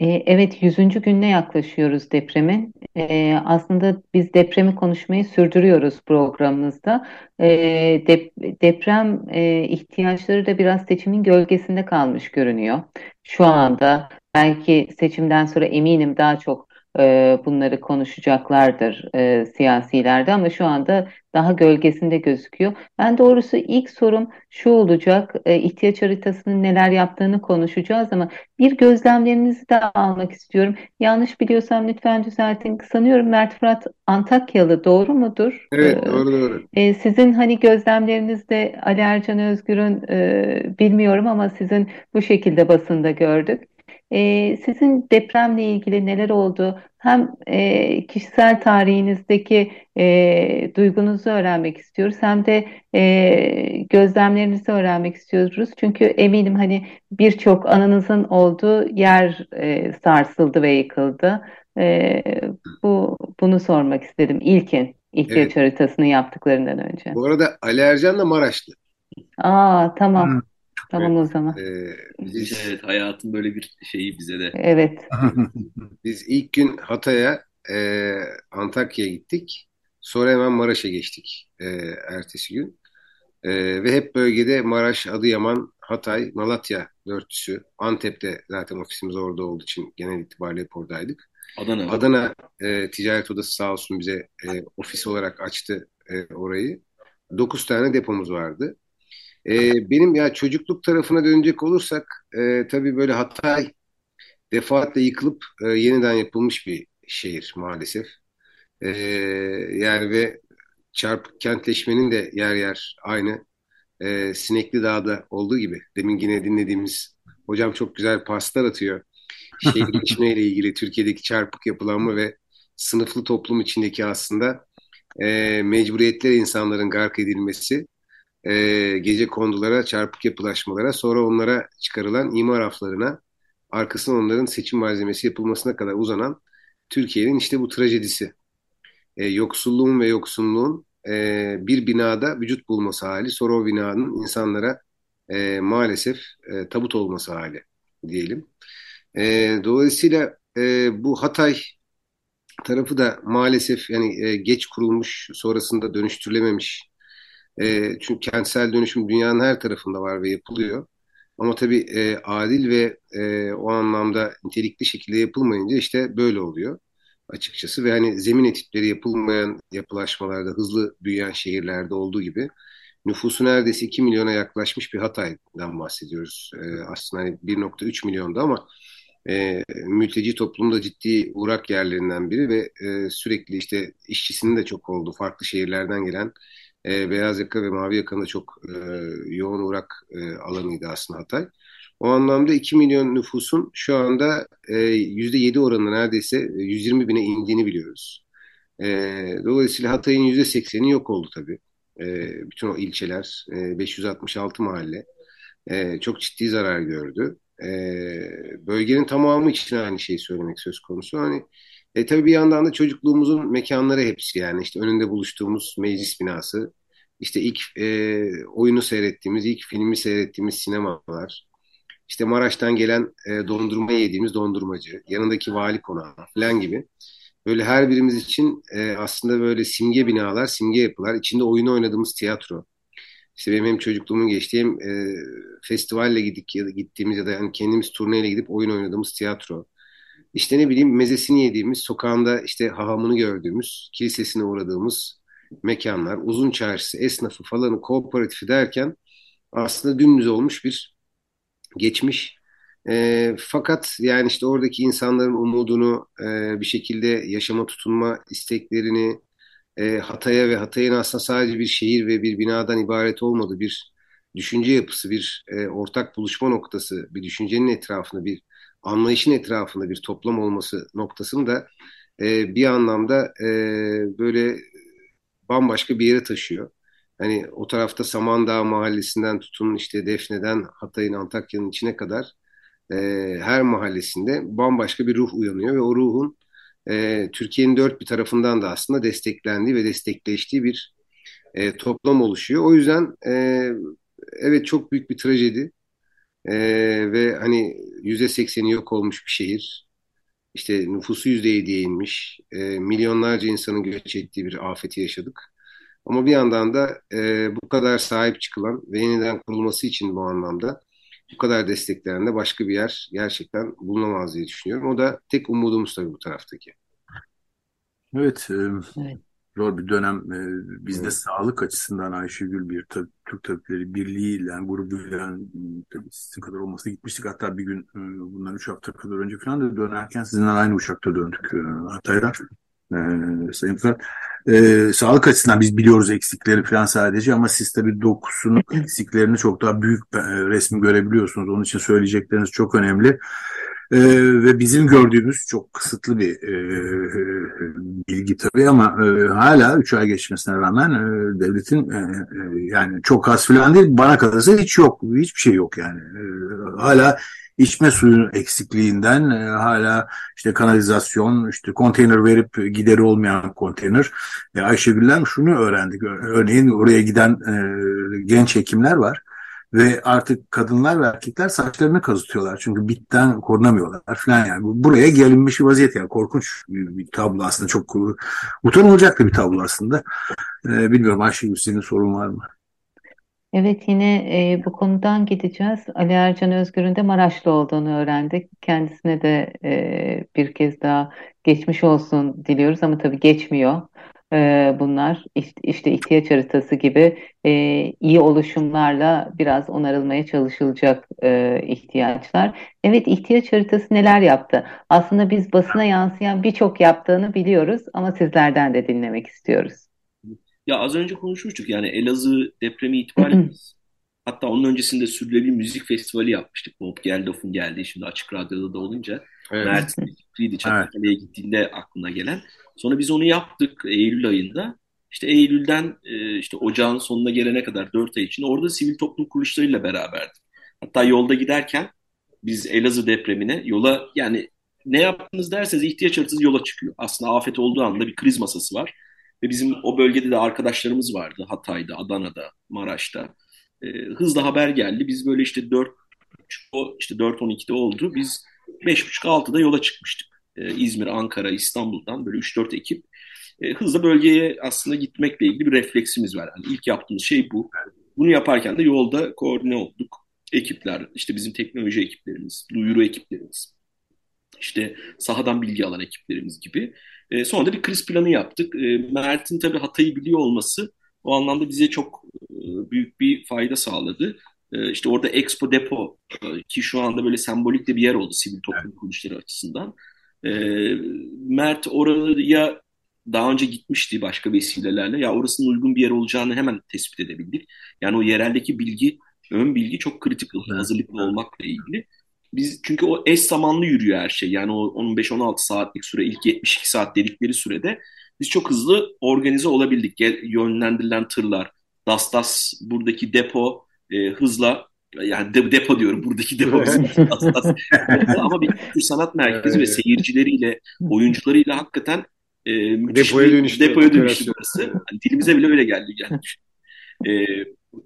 E, evet 100. gününe yaklaşıyoruz depremin. E, aslında biz depremi konuşmayı sürdürüyoruz programımızda. Dep deprem ihtiyaçları da biraz seçimin gölgesinde kalmış görünüyor. Şu anda belki seçimden sonra eminim daha çok e, bunları konuşacaklardır e, siyasilerde ama şu anda daha gölgesinde gözüküyor. Ben doğrusu ilk sorum şu olacak, e, ihtiyaç haritasının neler yaptığını konuşacağız ama bir gözlemlerinizi de almak istiyorum. Yanlış biliyorsam lütfen düzeltin. Sanıyorum Mert Fırat Antakyalı doğru mudur? Evet doğru doğru. E, sizin hani gözlemlerinizde Ali Ercan Özgür'ün e, bilmiyorum ama sizin bu şekilde basında gördük. E, sizin depremle ilgili neler oldu? Hem e, kişisel tarihinizdeki e, duygunuzu öğrenmek istiyoruz hem de e, gözlemlerinizi öğrenmek istiyoruz. Çünkü eminim hani birçok anınızın olduğu yer e, sarsıldı ve yıkıldı. E, bu bunu sormak istedim ilkin ihtiyaç evet. haritasını yaptıklarından önce. Bu arada Ali Ercan da Maraşlı. Aa tamam. Hı. Tamam o zaman. Ee, biz, evet hayatın böyle bir şeyi bize de. Evet. biz ilk gün Hatay'a e, Antakya'ya gittik. Sonra hemen Maraş'a geçtik e, ertesi gün. E, ve hep bölgede Maraş, Adıyaman, Hatay, Malatya dörtlüsü. Antep'te zaten ofisimiz orada olduğu için genel itibariyle hep oradaydık. Adana. Adana e, Ticaret Odası sağ olsun bize e, ofis olarak açtı e, orayı. Dokuz tane depomuz vardı. E, benim ya çocukluk tarafına dönecek olursak e, tabii böyle Hatay defaatle yıkılıp e, yeniden yapılmış bir şehir maalesef. E, yani ve çarpık kentleşmenin de yer yer aynı e, Sinekli Dağ'da olduğu gibi. Demin yine dinlediğimiz hocam çok güzel paslar atıyor. Şehirleşmeyle ilgili Türkiye'deki çarpık yapılanma ve sınıflı toplum içindeki aslında e, mecburiyetler insanların gark edilmesi e, gece kondulara, çarpık yapılaşmalara, sonra onlara çıkarılan imar raflarına, arkasından onların seçim malzemesi yapılmasına kadar uzanan Türkiye'nin işte bu trajedisi. E, yoksulluğun ve yoksunluğun e, bir binada vücut bulması hali, sonra o binanın insanlara e, maalesef e, tabut olması hali diyelim. E, dolayısıyla e, bu Hatay tarafı da maalesef yani e, geç kurulmuş, sonrasında dönüştürülememiş. E, çünkü kentsel dönüşüm dünyanın her tarafında var ve yapılıyor. Ama tabii e, adil ve e, o anlamda nitelikli şekilde yapılmayınca işte böyle oluyor açıkçası. Ve hani zemin etütleri yapılmayan yapılaşmalarda, hızlı büyüyen şehirlerde olduğu gibi nüfusu neredeyse 2 milyona yaklaşmış bir Hatay'dan bahsediyoruz. E, aslında hani 1.3 milyonda ama e, mülteci toplumda ciddi uğrak yerlerinden biri ve e, sürekli işte işçisinin de çok olduğu farklı şehirlerden gelen e, beyaz yaka ve mavi yakanın da çok e, yoğun uğrak e, alanıydı aslında Hatay. O anlamda 2 milyon nüfusun şu anda e, %7 oranında neredeyse 120 bine indiğini biliyoruz. E, dolayısıyla Hatay'ın %80'i yok oldu tabii. E, bütün o ilçeler, e, 566 mahalle e, çok ciddi zarar gördü. E, bölgenin tamamı için aynı şeyi söylemek söz konusu. Hani e, tabii bir yandan da çocukluğumuzun mekanları hepsi yani işte önünde buluştuğumuz meclis binası, işte ilk e, oyunu seyrettiğimiz, ilk filmi seyrettiğimiz sinemalar, işte Maraş'tan gelen e, dondurma yediğimiz dondurmacı, yanındaki vali konağı falan gibi. Böyle her birimiz için e, aslında böyle simge binalar, simge yapılar, içinde oyunu oynadığımız tiyatro. İşte benim hem çocukluğumun geçtiği hem e, festivalle gittik, ya da gittiğimiz ya da yani kendimiz turneyle gidip oyun oynadığımız tiyatro. İşte ne bileyim mezesini yediğimiz, sokağında işte hahamını gördüğümüz, kilisesine uğradığımız mekanlar, uzun çarşısı, esnafı falanı, kooperatifi derken aslında dümdüz olmuş bir geçmiş. E, fakat yani işte oradaki insanların umudunu e, bir şekilde yaşama tutunma isteklerini e, Hatay'a ve Hatay'ın aslında sadece bir şehir ve bir binadan ibaret olmadığı bir düşünce yapısı, bir e, ortak buluşma noktası, bir düşüncenin etrafında, bir anlayışın etrafında bir toplam olması noktasını da e, bir anlamda e, böyle bambaşka bir yere taşıyor. Hani o tarafta Samandağ mahallesinden tutun işte Defne'den Hatay'ın Antakya'nın içine kadar e, her mahallesinde bambaşka bir ruh uyanıyor ve o ruhun e, Türkiye'nin dört bir tarafından da aslında desteklendiği ve destekleştiği bir e, toplam oluşuyor. O yüzden e, evet çok büyük bir trajedi e, ve hani yüzde sekseni yok olmuş bir şehir. İşte nüfusu yüzde yediye inmiş, e, milyonlarca insanın göç ettiği bir afeti yaşadık. Ama bir yandan da e, bu kadar sahip çıkılan ve yeniden kurulması için bu anlamda bu kadar desteklenen de başka bir yer gerçekten bulunamaz diye düşünüyorum. O da tek umudumuz tabii bu taraftaki. Evet, e, evet. Zor bir dönem. E, bizde evet. sağlık açısından Ayşegül bir tab Türk Tabipleri Birliği ile grubuyla tabii sizin kadar olması gitmiştik. Hatta bir gün e, bundan üç hafta kadar önce falan da dönerken sizinle aynı uçakta döndük e, Hatay'dan. E, Sayın Fırat. E, sağlık açısından biz biliyoruz eksikleri falan sadece ama siz tabii dokusunun eksiklerini çok daha büyük e, resmi görebiliyorsunuz. Onun için söyleyecekleriniz çok önemli. E, ve bizim gördüğümüz çok kısıtlı bir e, bilgi tabii ama e, hala 3 ay geçmesine rağmen e, devletin e, e, yani çok az falan değil bana kalırsa hiç yok. Hiçbir şey yok yani. E, hala içme suyu eksikliğinden e, hala işte kanalizasyon, işte konteyner verip gideri olmayan konteyner. E, Ayşegül'den şunu öğrendik. Örneğin oraya giden e, genç hekimler var ve artık kadınlar ve erkekler saçlarını kazıtıyorlar. Çünkü bitten korunamıyorlar falan yani. Buraya gelinmiş bir vaziyet yani. Korkunç bir, bir tablo aslında. Çok utanılacak da bir tablo aslında. Ee, bilmiyorum Ayşegül senin sorun var mı? Evet yine e, bu konudan gideceğiz. Ali Ercan Özgür'ün de Maraşlı olduğunu öğrendik. Kendisine de e, bir kez daha geçmiş olsun diliyoruz ama tabii geçmiyor. E, bunlar işte, ihtiyaç haritası gibi e, iyi oluşumlarla biraz onarılmaya çalışılacak e, ihtiyaçlar. Evet ihtiyaç haritası neler yaptı? Aslında biz basına yansıyan birçok yaptığını biliyoruz ama sizlerden de dinlemek istiyoruz. Ya az önce konuşmuştuk yani Elazığ depremi itibariyle hatta onun öncesinde Sürdürülebilir Müzik Festivali yapmıştık. Bob Geldof'un geldiği şimdi Açık Radyo'da da olunca. Evet. Mert Fikriydi Çanakkale'ye evet. gittiğinde aklına gelen. Sonra biz onu yaptık Eylül ayında. işte Eylül'den e, işte ocağın sonuna gelene kadar 4 ay için orada sivil toplum kuruluşlarıyla beraberdik. Hatta yolda giderken biz Elazığ depremine yola yani ne yaptınız derseniz ihtiyaç haritası yola çıkıyor. Aslında afet olduğu anda bir kriz masası var. Ve bizim o bölgede de arkadaşlarımız vardı. Hatay'da, Adana'da, Maraş'ta. E, hızla haber geldi. Biz böyle işte 4 işte 4-12'de oldu. Biz 5.30-6'da yola çıkmıştık. E, İzmir, Ankara, İstanbul'dan böyle 3-4 ekip. E, hızla bölgeye aslında gitmekle ilgili bir refleksimiz var. Yani ilk yaptığımız şey bu. Bunu yaparken de yolda koordine olduk. Ekipler, işte bizim teknoloji ekiplerimiz, duyuru ekiplerimiz, işte sahadan bilgi alan ekiplerimiz gibi. E, sonra da bir kriz planı yaptık. E, Mert'in tabii Hatay'ı biliyor olması o anlamda bize çok e, büyük bir fayda sağladı. E, işte orada Expo Depo e, ki şu anda böyle sembolik de bir yer oldu sivil toplum kuruluşları açısından. E, Mert oraya daha önce gitmişti başka vesilelerle. Ya orasının uygun bir yer olacağını hemen tespit edebildik. Yani o yereldeki bilgi, ön bilgi çok kritik hazırlıklı olmakla ilgili. Biz çünkü o eş zamanlı yürüyor her şey. Yani o 15-16 saatlik süre, ilk 72 saat dedikleri sürede biz çok hızlı organize olabildik. Yönlendirilen tırlar, Dastas buradaki depo e, hızla yani de, depo diyorum buradaki depo Dastas ama bir kültür sanat merkezi ve seyircileriyle, oyuncularıyla hakikaten e, depoya dönüştü. Depoya dönüştü burası. Yani dilimize bile öyle geldi yani. E,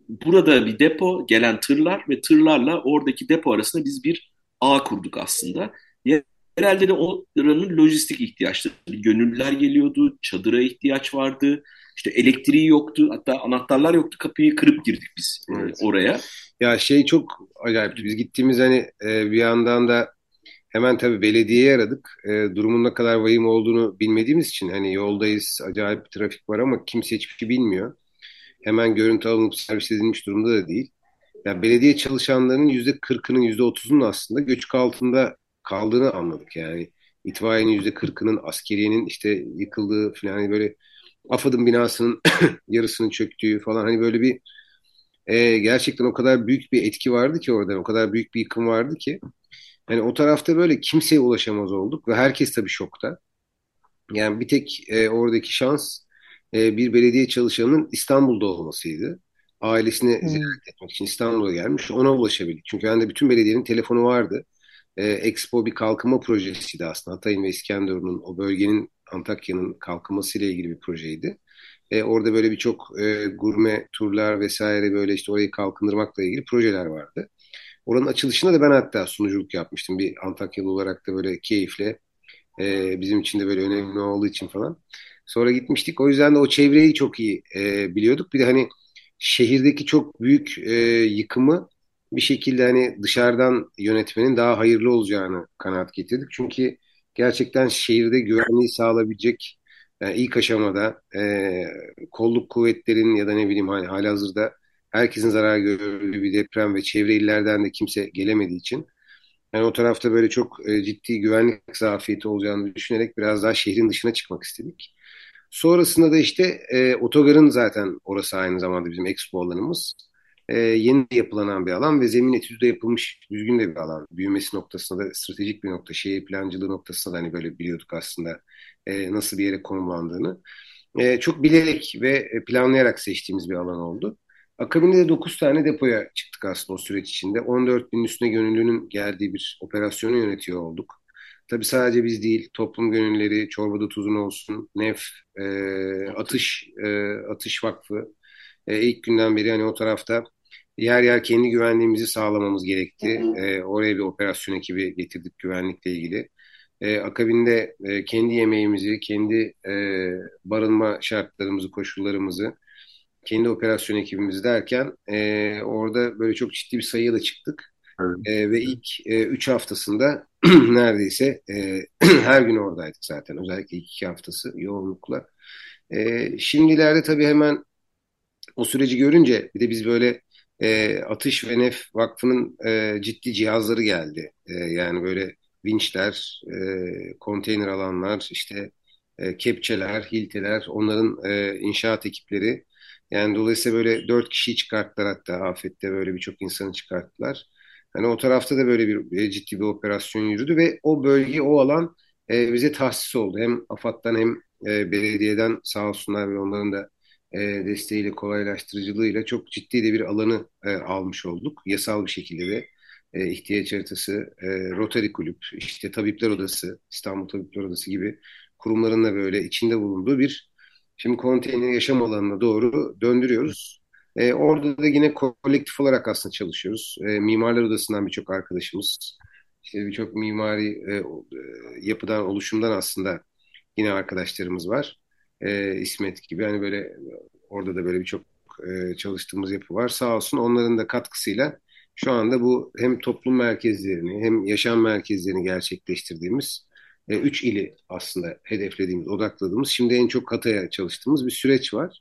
burada bir depo, gelen tırlar ve tırlarla oradaki depo arasında biz bir ağ kurduk aslında. Yerelde de oranın lojistik ihtiyaçları. Gönüllüler geliyordu, çadıra ihtiyaç vardı. İşte elektriği yoktu, hatta anahtarlar yoktu. Kapıyı kırıp girdik biz e, evet. oraya. Ya şey çok acayip. Biz gittiğimiz hani e, bir yandan da hemen tabii belediyeye aradık. E, durumun ne kadar vahim olduğunu bilmediğimiz için hani yoldayız, acayip bir trafik var ama kimse hiçbir şey bilmiyor. Hemen görüntü alınıp servis edilmiş durumda da değil. Yani belediye çalışanlarının yüzde kırkının yüzde otuzunun aslında göçük altında kaldığını anladık yani. İtfaiyenin yüzde kırkının, askeriyenin işte yıkıldığı falan hani böyle AFAD'ın binasının yarısının çöktüğü falan hani böyle bir e, gerçekten o kadar büyük bir etki vardı ki orada, o kadar büyük bir yıkım vardı ki hani o tarafta böyle kimseye ulaşamaz olduk ve herkes tabii şokta. Yani bir tek e, oradaki şans e, bir belediye çalışanının İstanbul'da olmasıydı ailesini hmm. ziyaret etmek için İstanbul'a gelmiş. Ona ulaşabildik. Çünkü bende bütün belediyenin telefonu vardı. E, Expo bir kalkınma projesiydi aslında. Hatay'ın ve İskenderun'un o bölgenin Antakya'nın kalkınmasıyla ilgili bir projeydi. E, orada böyle birçok e, gurme turlar vesaire böyle işte orayı kalkındırmakla ilgili projeler vardı. Oranın açılışına da ben hatta sunuculuk yapmıştım. Bir Antakyalı olarak da böyle keyifle e, bizim için de böyle önemli olduğu için falan. Sonra gitmiştik. O yüzden de o çevreyi çok iyi e, biliyorduk. Bir de hani şehirdeki çok büyük e, yıkımı bir şekilde hani dışarıdan yönetmenin daha hayırlı olacağını kanaat getirdik. Çünkü gerçekten şehirde güvenliği sağlayabilecek yani ilk aşamada e, kolluk kuvvetlerin ya da ne bileyim hani halihazırda herkesin zarar gördüğü bir deprem ve çevre illerden de kimse gelemediği için yani o tarafta böyle çok e, ciddi güvenlik zafiyeti olacağını düşünerek biraz daha şehrin dışına çıkmak istedik. Sonrasında da işte e, otogarın zaten orası aynı zamanda bizim expo alanımız. E, yeni yapılanan bir alan ve zemin etüdü yapılmış düzgün de bir alan. Büyümesi noktasında da stratejik bir nokta, şehir plancılığı noktasında da hani böyle biliyorduk aslında e, nasıl bir yere konumlandığını. E, çok bilerek ve planlayarak seçtiğimiz bir alan oldu. Akabinde de 9 tane depoya çıktık aslında o süreç içinde. 14 bin üstüne gönüllünün geldiği bir operasyonu yönetiyor olduk. Tabii sadece biz değil, toplum gönülleri, çorbada tuzun olsun, NEF, e, Atış, e, Atış Vakfı e, ilk günden beri hani o tarafta yer yer kendi güvenliğimizi sağlamamız gerekti. E, oraya bir operasyon ekibi getirdik güvenlikle ilgili. E, akabinde e, kendi yemeğimizi, kendi e, barınma şartlarımızı, koşullarımızı, kendi operasyon ekibimizi derken e, orada böyle çok ciddi bir sayıya da çıktık. Evet. E, ve ilk e, üç haftasında neredeyse e, her gün oradaydık zaten. Özellikle ilk iki haftası yoğunlukla. E, şimdilerde tabii hemen o süreci görünce bir de biz böyle e, Atış ve Nef Vakfı'nın e, ciddi cihazları geldi. E, yani böyle vinçler, e, konteyner alanlar, işte e, kepçeler, hilteler, onların e, inşaat ekipleri. Yani dolayısıyla böyle dört kişiyi çıkarttılar hatta afette böyle birçok insanı çıkarttılar. Hani o tarafta da böyle bir e, ciddi bir operasyon yürüdü ve o bölge, o alan e, bize tahsis oldu. Hem AFAD'dan hem e, belediyeden sağ olsunlar ve onların da e, desteğiyle, kolaylaştırıcılığıyla çok ciddi de bir alanı e, almış olduk. Yasal bir şekilde de e, ihtiyaç haritası, e, Rotary Kulüp, işte Tabipler Odası, İstanbul Tabipler Odası gibi kurumların da böyle içinde bulunduğu bir şimdi konteyner yaşam alanına doğru döndürüyoruz. E, orada da yine kolektif olarak aslında çalışıyoruz. E, Mimarlar Odası'ndan birçok arkadaşımız, işte birçok mimari e, e, yapıdan, oluşumdan aslında yine arkadaşlarımız var. E, İsmet gibi hani böyle orada da böyle birçok e, çalıştığımız yapı var. Sağ olsun onların da katkısıyla şu anda bu hem toplum merkezlerini hem yaşam merkezlerini gerçekleştirdiğimiz e, üç ili aslında hedeflediğimiz, odakladığımız, şimdi en çok Hatay'a çalıştığımız bir süreç var.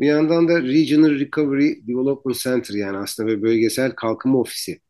Bir yandan da Regional Recovery Development Center yani aslında bir bölgesel kalkınma ofisi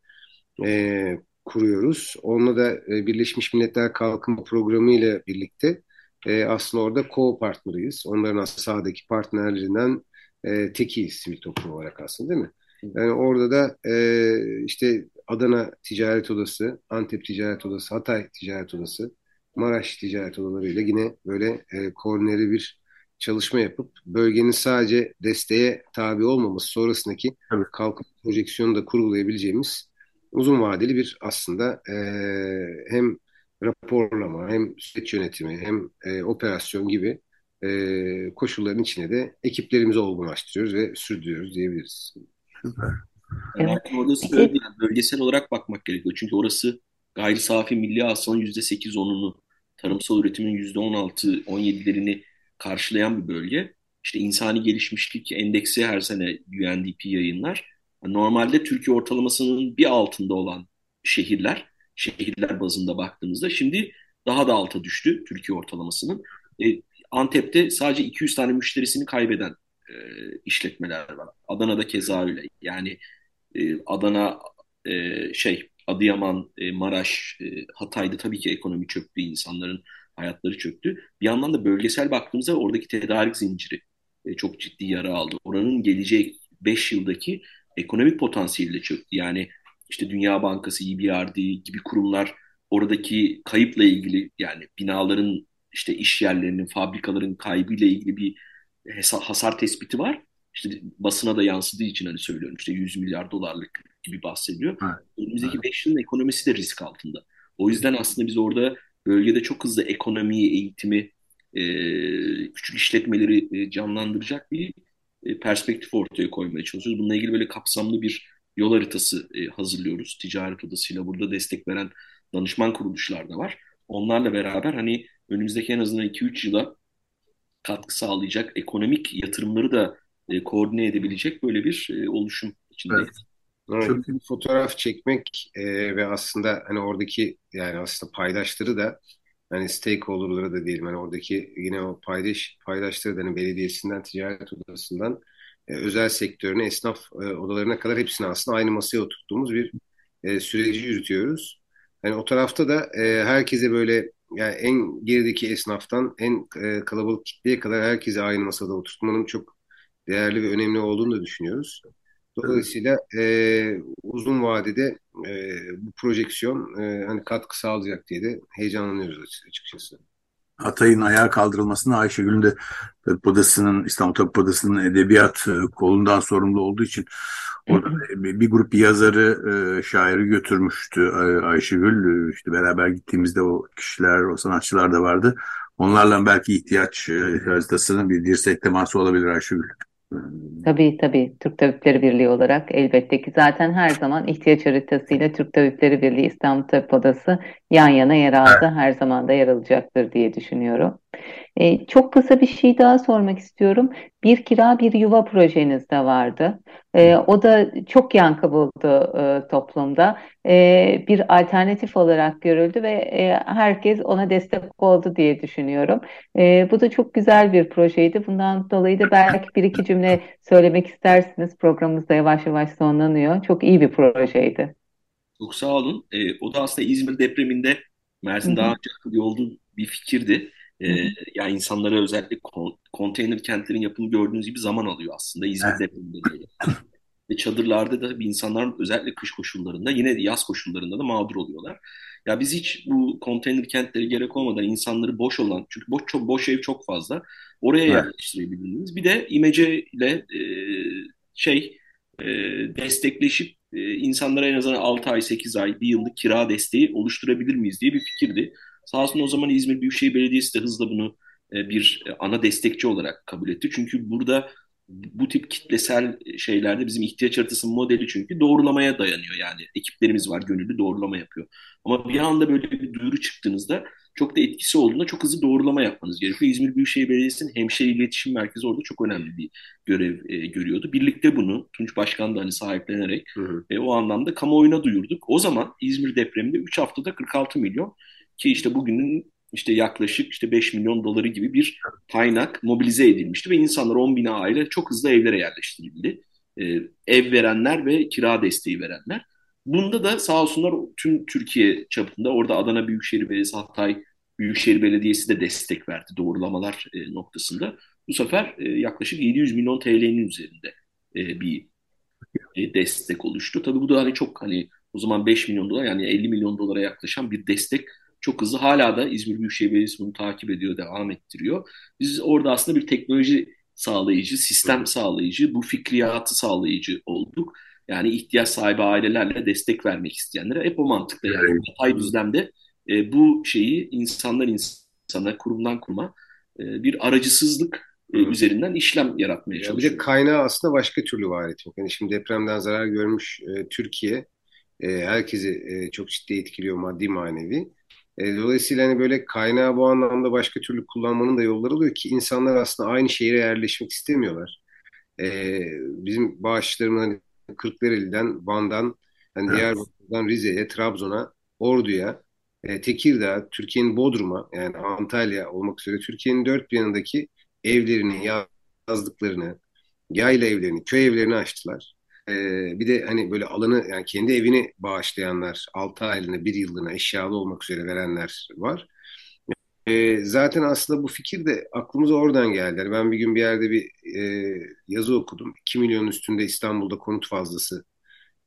e, kuruyoruz. Onunla da e, Birleşmiş Milletler Kalkınma Programı ile birlikte e, aslında orada co-partnerıyız. Onların sahadaki partnerlerinden e, tekiyiz sivil toplum olarak aslında değil mi? Yani orada da e, işte Adana Ticaret Odası, Antep Ticaret Odası, Hatay Ticaret Odası, Maraş Ticaret Odaları'yla yine böyle e, koordineli bir çalışma yapıp bölgenin sadece desteğe tabi olmaması sonrasındaki evet. kalkınma projeksiyonu da kurgulayabileceğimiz uzun vadeli bir aslında e, hem raporlama hem süreç yönetimi hem e, operasyon gibi e, koşulların içine de ekiplerimizi olgunlaştırıyoruz ve sürdürüyoruz diyebiliriz. Süper. Evet. Orası öyle yani bölgesel olarak bakmak gerekiyor. Çünkü orası gayri safi milli hasılanın %8-10'unu, tarımsal üretimin %16-17'lerini karşılayan bir bölge. İşte insani gelişmişlik endeksi her sene UNDP yayınlar. Normalde Türkiye ortalamasının bir altında olan şehirler, şehirler bazında baktığımızda şimdi daha da alta düştü Türkiye ortalamasının. E, Antep'te sadece 200 tane müşterisini kaybeden e, işletmeler var. Adana'da keza öyle. Yani e, Adana e, şey Adıyaman, e, Maraş, e, Hatay'da tabii ki ekonomi çöktü, insanların hayatları çöktü. Bir yandan da bölgesel baktığımızda oradaki tedarik zinciri e, çok ciddi yara aldı. Oranın gelecek 5 yıldaki ekonomik potansiyeliyle çöktü. Yani işte Dünya Bankası, EBRD gibi kurumlar oradaki kayıpla ilgili yani binaların işte iş yerlerinin, fabrikaların kaybıyla ilgili bir hasar tespiti var. İşte basına da yansıdığı için hani söylüyorum işte 100 milyar dolarlık gibi bahsediyor. Evet. Önümüzdeki 5 yılın ekonomisi de risk altında. O yüzden aslında biz orada bölgede çok hızlı ekonomiyi, eğitimi, e, küçük işletmeleri e, canlandıracak bir e, perspektif ortaya koymaya çalışıyoruz. Bununla ilgili böyle kapsamlı bir yol haritası e, hazırlıyoruz. Ticaret Odası'yla burada destek veren danışman kuruluşlar da var. Onlarla beraber hani önümüzdeki en azından 2-3 yıla katkı sağlayacak ekonomik yatırımları da e, koordine edebilecek böyle bir e, oluşum içindeyiz. Evet. Evet, Çok... bir fotoğraf çekmek e, ve aslında hani oradaki yani aslında paydaşları da hani stakeholder'ları da diyelim hani oradaki yine o paydaş paydaşları da hani belediyesinden, ticaret odasından e, özel sektörüne, esnaf e, odalarına kadar hepsini aslında aynı masaya oturttuğumuz bir e, süreci yürütüyoruz. Hani o tarafta da herkese böyle yani en gerideki esnaftan en kalabalık kitleye kadar herkese aynı masada oturtmanın çok değerli ve önemli olduğunu da düşünüyoruz. Dolayısıyla e, uzun vadede e, bu projeksiyon e, hani katkı sağlayacak diye de heyecanlanıyoruz açıkçası. Hatay'ın ayağa kaldırılmasına Ayşegül'ün de Tabip Odası'nın, İstanbul Tabip Odası'nın edebiyat e, kolundan sorumlu olduğu için orada bir grup yazarı, e, şairi götürmüştü Ayşegül. İşte beraber gittiğimizde o kişiler, o sanatçılar da vardı. Onlarla belki ihtiyaç e, haritasının bir dirsek teması olabilir Ayşegül. Tabii tabii Türk Tabipleri Birliği olarak elbette ki zaten her zaman ihtiyaç haritasıyla Türk Tabipleri Birliği İstanbul Tabip Odası yan yana yer aldı. Her zaman da yer alacaktır diye düşünüyorum. E, çok kısa bir şey daha sormak istiyorum. Bir kira bir yuva projeniz de vardı. E, o da çok yankı buldu e, toplumda. E, bir alternatif olarak görüldü ve e, herkes ona destek oldu diye düşünüyorum. E, bu da çok güzel bir projeydi. Bundan dolayı da belki bir iki cümle söylemek istersiniz. Programımız da yavaş yavaş sonlanıyor. Çok iyi bir projeydi. Çok sağ olun. E, o da aslında İzmir depreminde Mersin daha önce olduğu bir fikirdi. E, yani insanlara özellikle kon, konteyner kentlerin yapımı gördüğünüz gibi zaman alıyor aslında. İzmir Ve çadırlarda da insanlar özellikle kış koşullarında yine yaz koşullarında da mağdur oluyorlar. Ya biz hiç bu konteyner kentleri gerek olmadan insanları boş olan çünkü boş çok boş ev çok fazla oraya evet. yerleştirebiliriz. Bir de imece ile e, şey e, destekleşip e, insanlara en azından 6 ay 8 ay bir yıllık kira desteği oluşturabilir miyiz diye bir fikirdi. Sağ olsun o zaman İzmir Büyükşehir Belediyesi de hızla bunu e, bir e, ana destekçi olarak kabul etti. Çünkü burada bu tip kitlesel şeylerde bizim ihtiyaç haritası modeli çünkü doğrulamaya dayanıyor. Yani ekiplerimiz var gönüllü doğrulama yapıyor. Ama bir anda böyle bir duyuru çıktığınızda çok da etkisi olduğunda çok hızlı doğrulama yapmanız gerekiyor. İzmir Büyükşehir Belediyesi'nin hemşire iletişim merkezi orada çok önemli bir görev e, görüyordu. Birlikte bunu Tunç Başkan da hani sahiplenerek hı hı. E, o anlamda kamuoyuna duyurduk. O zaman İzmir depreminde 3 haftada 46 milyon ki işte bugünün işte yaklaşık işte 5 milyon doları gibi bir kaynak mobilize edilmişti ve insanlar 10 bin aile çok hızlı evlere yerleştirildi. Ee, ev verenler ve kira desteği verenler. Bunda da sağ olsunlar tüm Türkiye çapında orada Adana Büyükşehir Belediyesi, Hatay Büyükşehir Belediyesi de destek verdi doğrulamalar e, noktasında. Bu sefer e, yaklaşık 700 milyon TL'nin üzerinde e, bir e, destek oluştu. Tabii bu da hani çok hani o zaman 5 milyon dolar yani 50 milyon dolara yaklaşan bir destek çok hızlı. Hala da İzmir Büyükşehir Belediyesi bunu takip ediyor, devam ettiriyor. Biz orada aslında bir teknoloji sağlayıcı, sistem sağlayıcı, bu fikriyatı sağlayıcı olduk. Yani ihtiyaç sahibi ailelerle destek vermek isteyenlere hep o mantıkla yani yatay düzlemde e, bu şeyi insanlar insana, kurumdan kuruma e, bir aracısızlık e, üzerinden işlem yaratmaya çalışıyor. Bir de kaynağı aslında başka türlü var etmek. Yani şimdi depremden zarar görmüş e, Türkiye e, herkesi e, çok ciddi etkiliyor maddi manevi. E, dolayısıyla hani böyle kaynağı bu anlamda başka türlü kullanmanın da yolları oluyor ki insanlar aslında aynı şehire yerleşmek istemiyorlar. E, bizim bağışlarımız hani Kırklareli'den, Van'dan, hani evet. Diyarbakır'dan Rize'ye, Trabzon'a, Ordu'ya, e, Tekirdağ, Türkiye'nin Bodrum'a yani Antalya olmak üzere Türkiye'nin dört bir yanındaki evlerini, yazdıklarını, yayla evlerini, köy evlerini açtılar. Ee, bir de hani böyle alanı yani kendi evini bağışlayanlar, 6 aylığına, bir yıllığına eşyalı olmak üzere verenler var. Ee, zaten aslında bu fikir de aklımıza oradan geldi. Yani ben bir gün bir yerde bir e, yazı okudum. 2 milyon üstünde İstanbul'da konut fazlası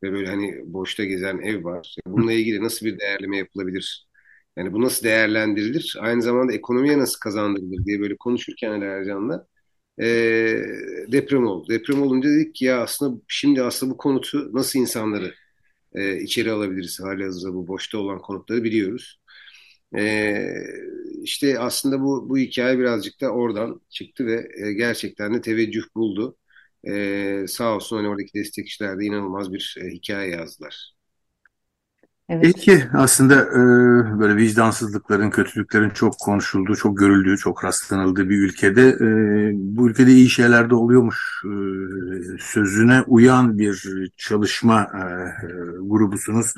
ve böyle hani boşta gezen ev var. Bununla ilgili nasıl bir değerleme yapılabilir? Yani bu nasıl değerlendirilir? Aynı zamanda ekonomiye nasıl kazandırılır diye böyle konuşurken Ercan'la e, deprem oldu. Deprem olunca dedik ki ya aslında şimdi aslında bu konutu nasıl insanları e, içeri alabiliriz? Halihazırda bu boşta olan konutları biliyoruz. E, işte aslında bu, bu hikaye birazcık da oradan çıktı ve e, gerçekten de teveccüh buldu. E, sağ olsun hani oradaki destekçiler de inanılmaz bir e, hikaye yazdılar. Evet. Peki aslında e, böyle vicdansızlıkların, kötülüklerin çok konuşulduğu, çok görüldüğü, çok rastlanıldığı bir ülkede e, bu ülkede iyi şeyler de oluyormuş e, sözüne uyan bir çalışma e, grubusunuz.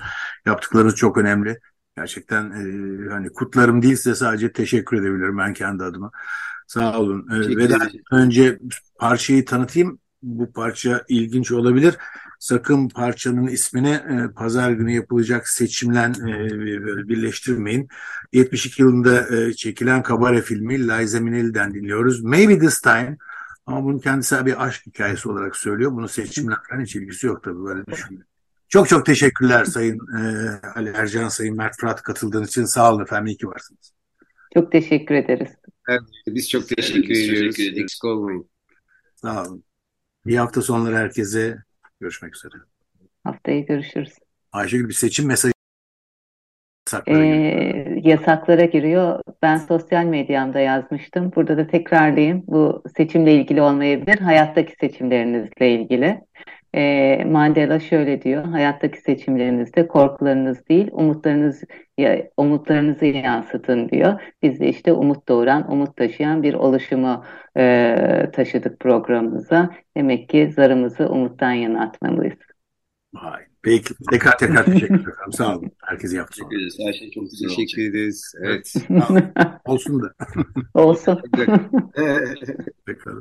Yaptıklarınız çok önemli. Gerçekten e, hani kutlarım değil size sadece teşekkür edebilirim ben kendi adıma. Sağ olun. E, ve önce parçayı tanıtayım. Bu parça ilginç olabilir sakın parçanın ismini e, pazar günü yapılacak seçimle e, birleştirmeyin. 72 yılında e, çekilen Kabare filmi Liza Minnelli'den dinliyoruz. Maybe This Time ama bunun kendisi bir aşk hikayesi olarak söylüyor. Bunun seçimle falan hiç ilgisi yok tabii böyle düşünüyorum. Çok çok teşekkürler Sayın e, Ali Ercan, Sayın Mert Fırat katıldığınız için. Sağ olun efendim, iyi ki varsınız. Çok teşekkür ederiz. Evet, biz çok teşekkür biz ediyoruz. Eksik olmayın. Sağ olun. İyi hafta sonları herkese. Görüşmek üzere. Haftaya görüşürüz. Ayşegül bir seçim mesajı yasaklara, ee, yasaklara giriyor. Ben sosyal medyamda yazmıştım. Burada da tekrarlayayım. Bu seçimle ilgili olmayabilir. Hayattaki seçimlerinizle ilgili. E, Mandela şöyle diyor, hayattaki seçimlerinizde korkularınız değil, umutlarınız umutlarınızı yansıtın diyor. Biz de işte umut doğuran, umut taşıyan bir oluşumu e, taşıdık programımıza. Demek ki zarımızı umuttan yana atmalıyız. Vay. Peki. Tekrar tekrar teşekkür ederim. Sağ olun. Herkese yaptı. Teşekkür ederiz. Her şey çok güzel Teşekkür olacak. ederiz. Evet. Olsun da. Olsun. Tekrar.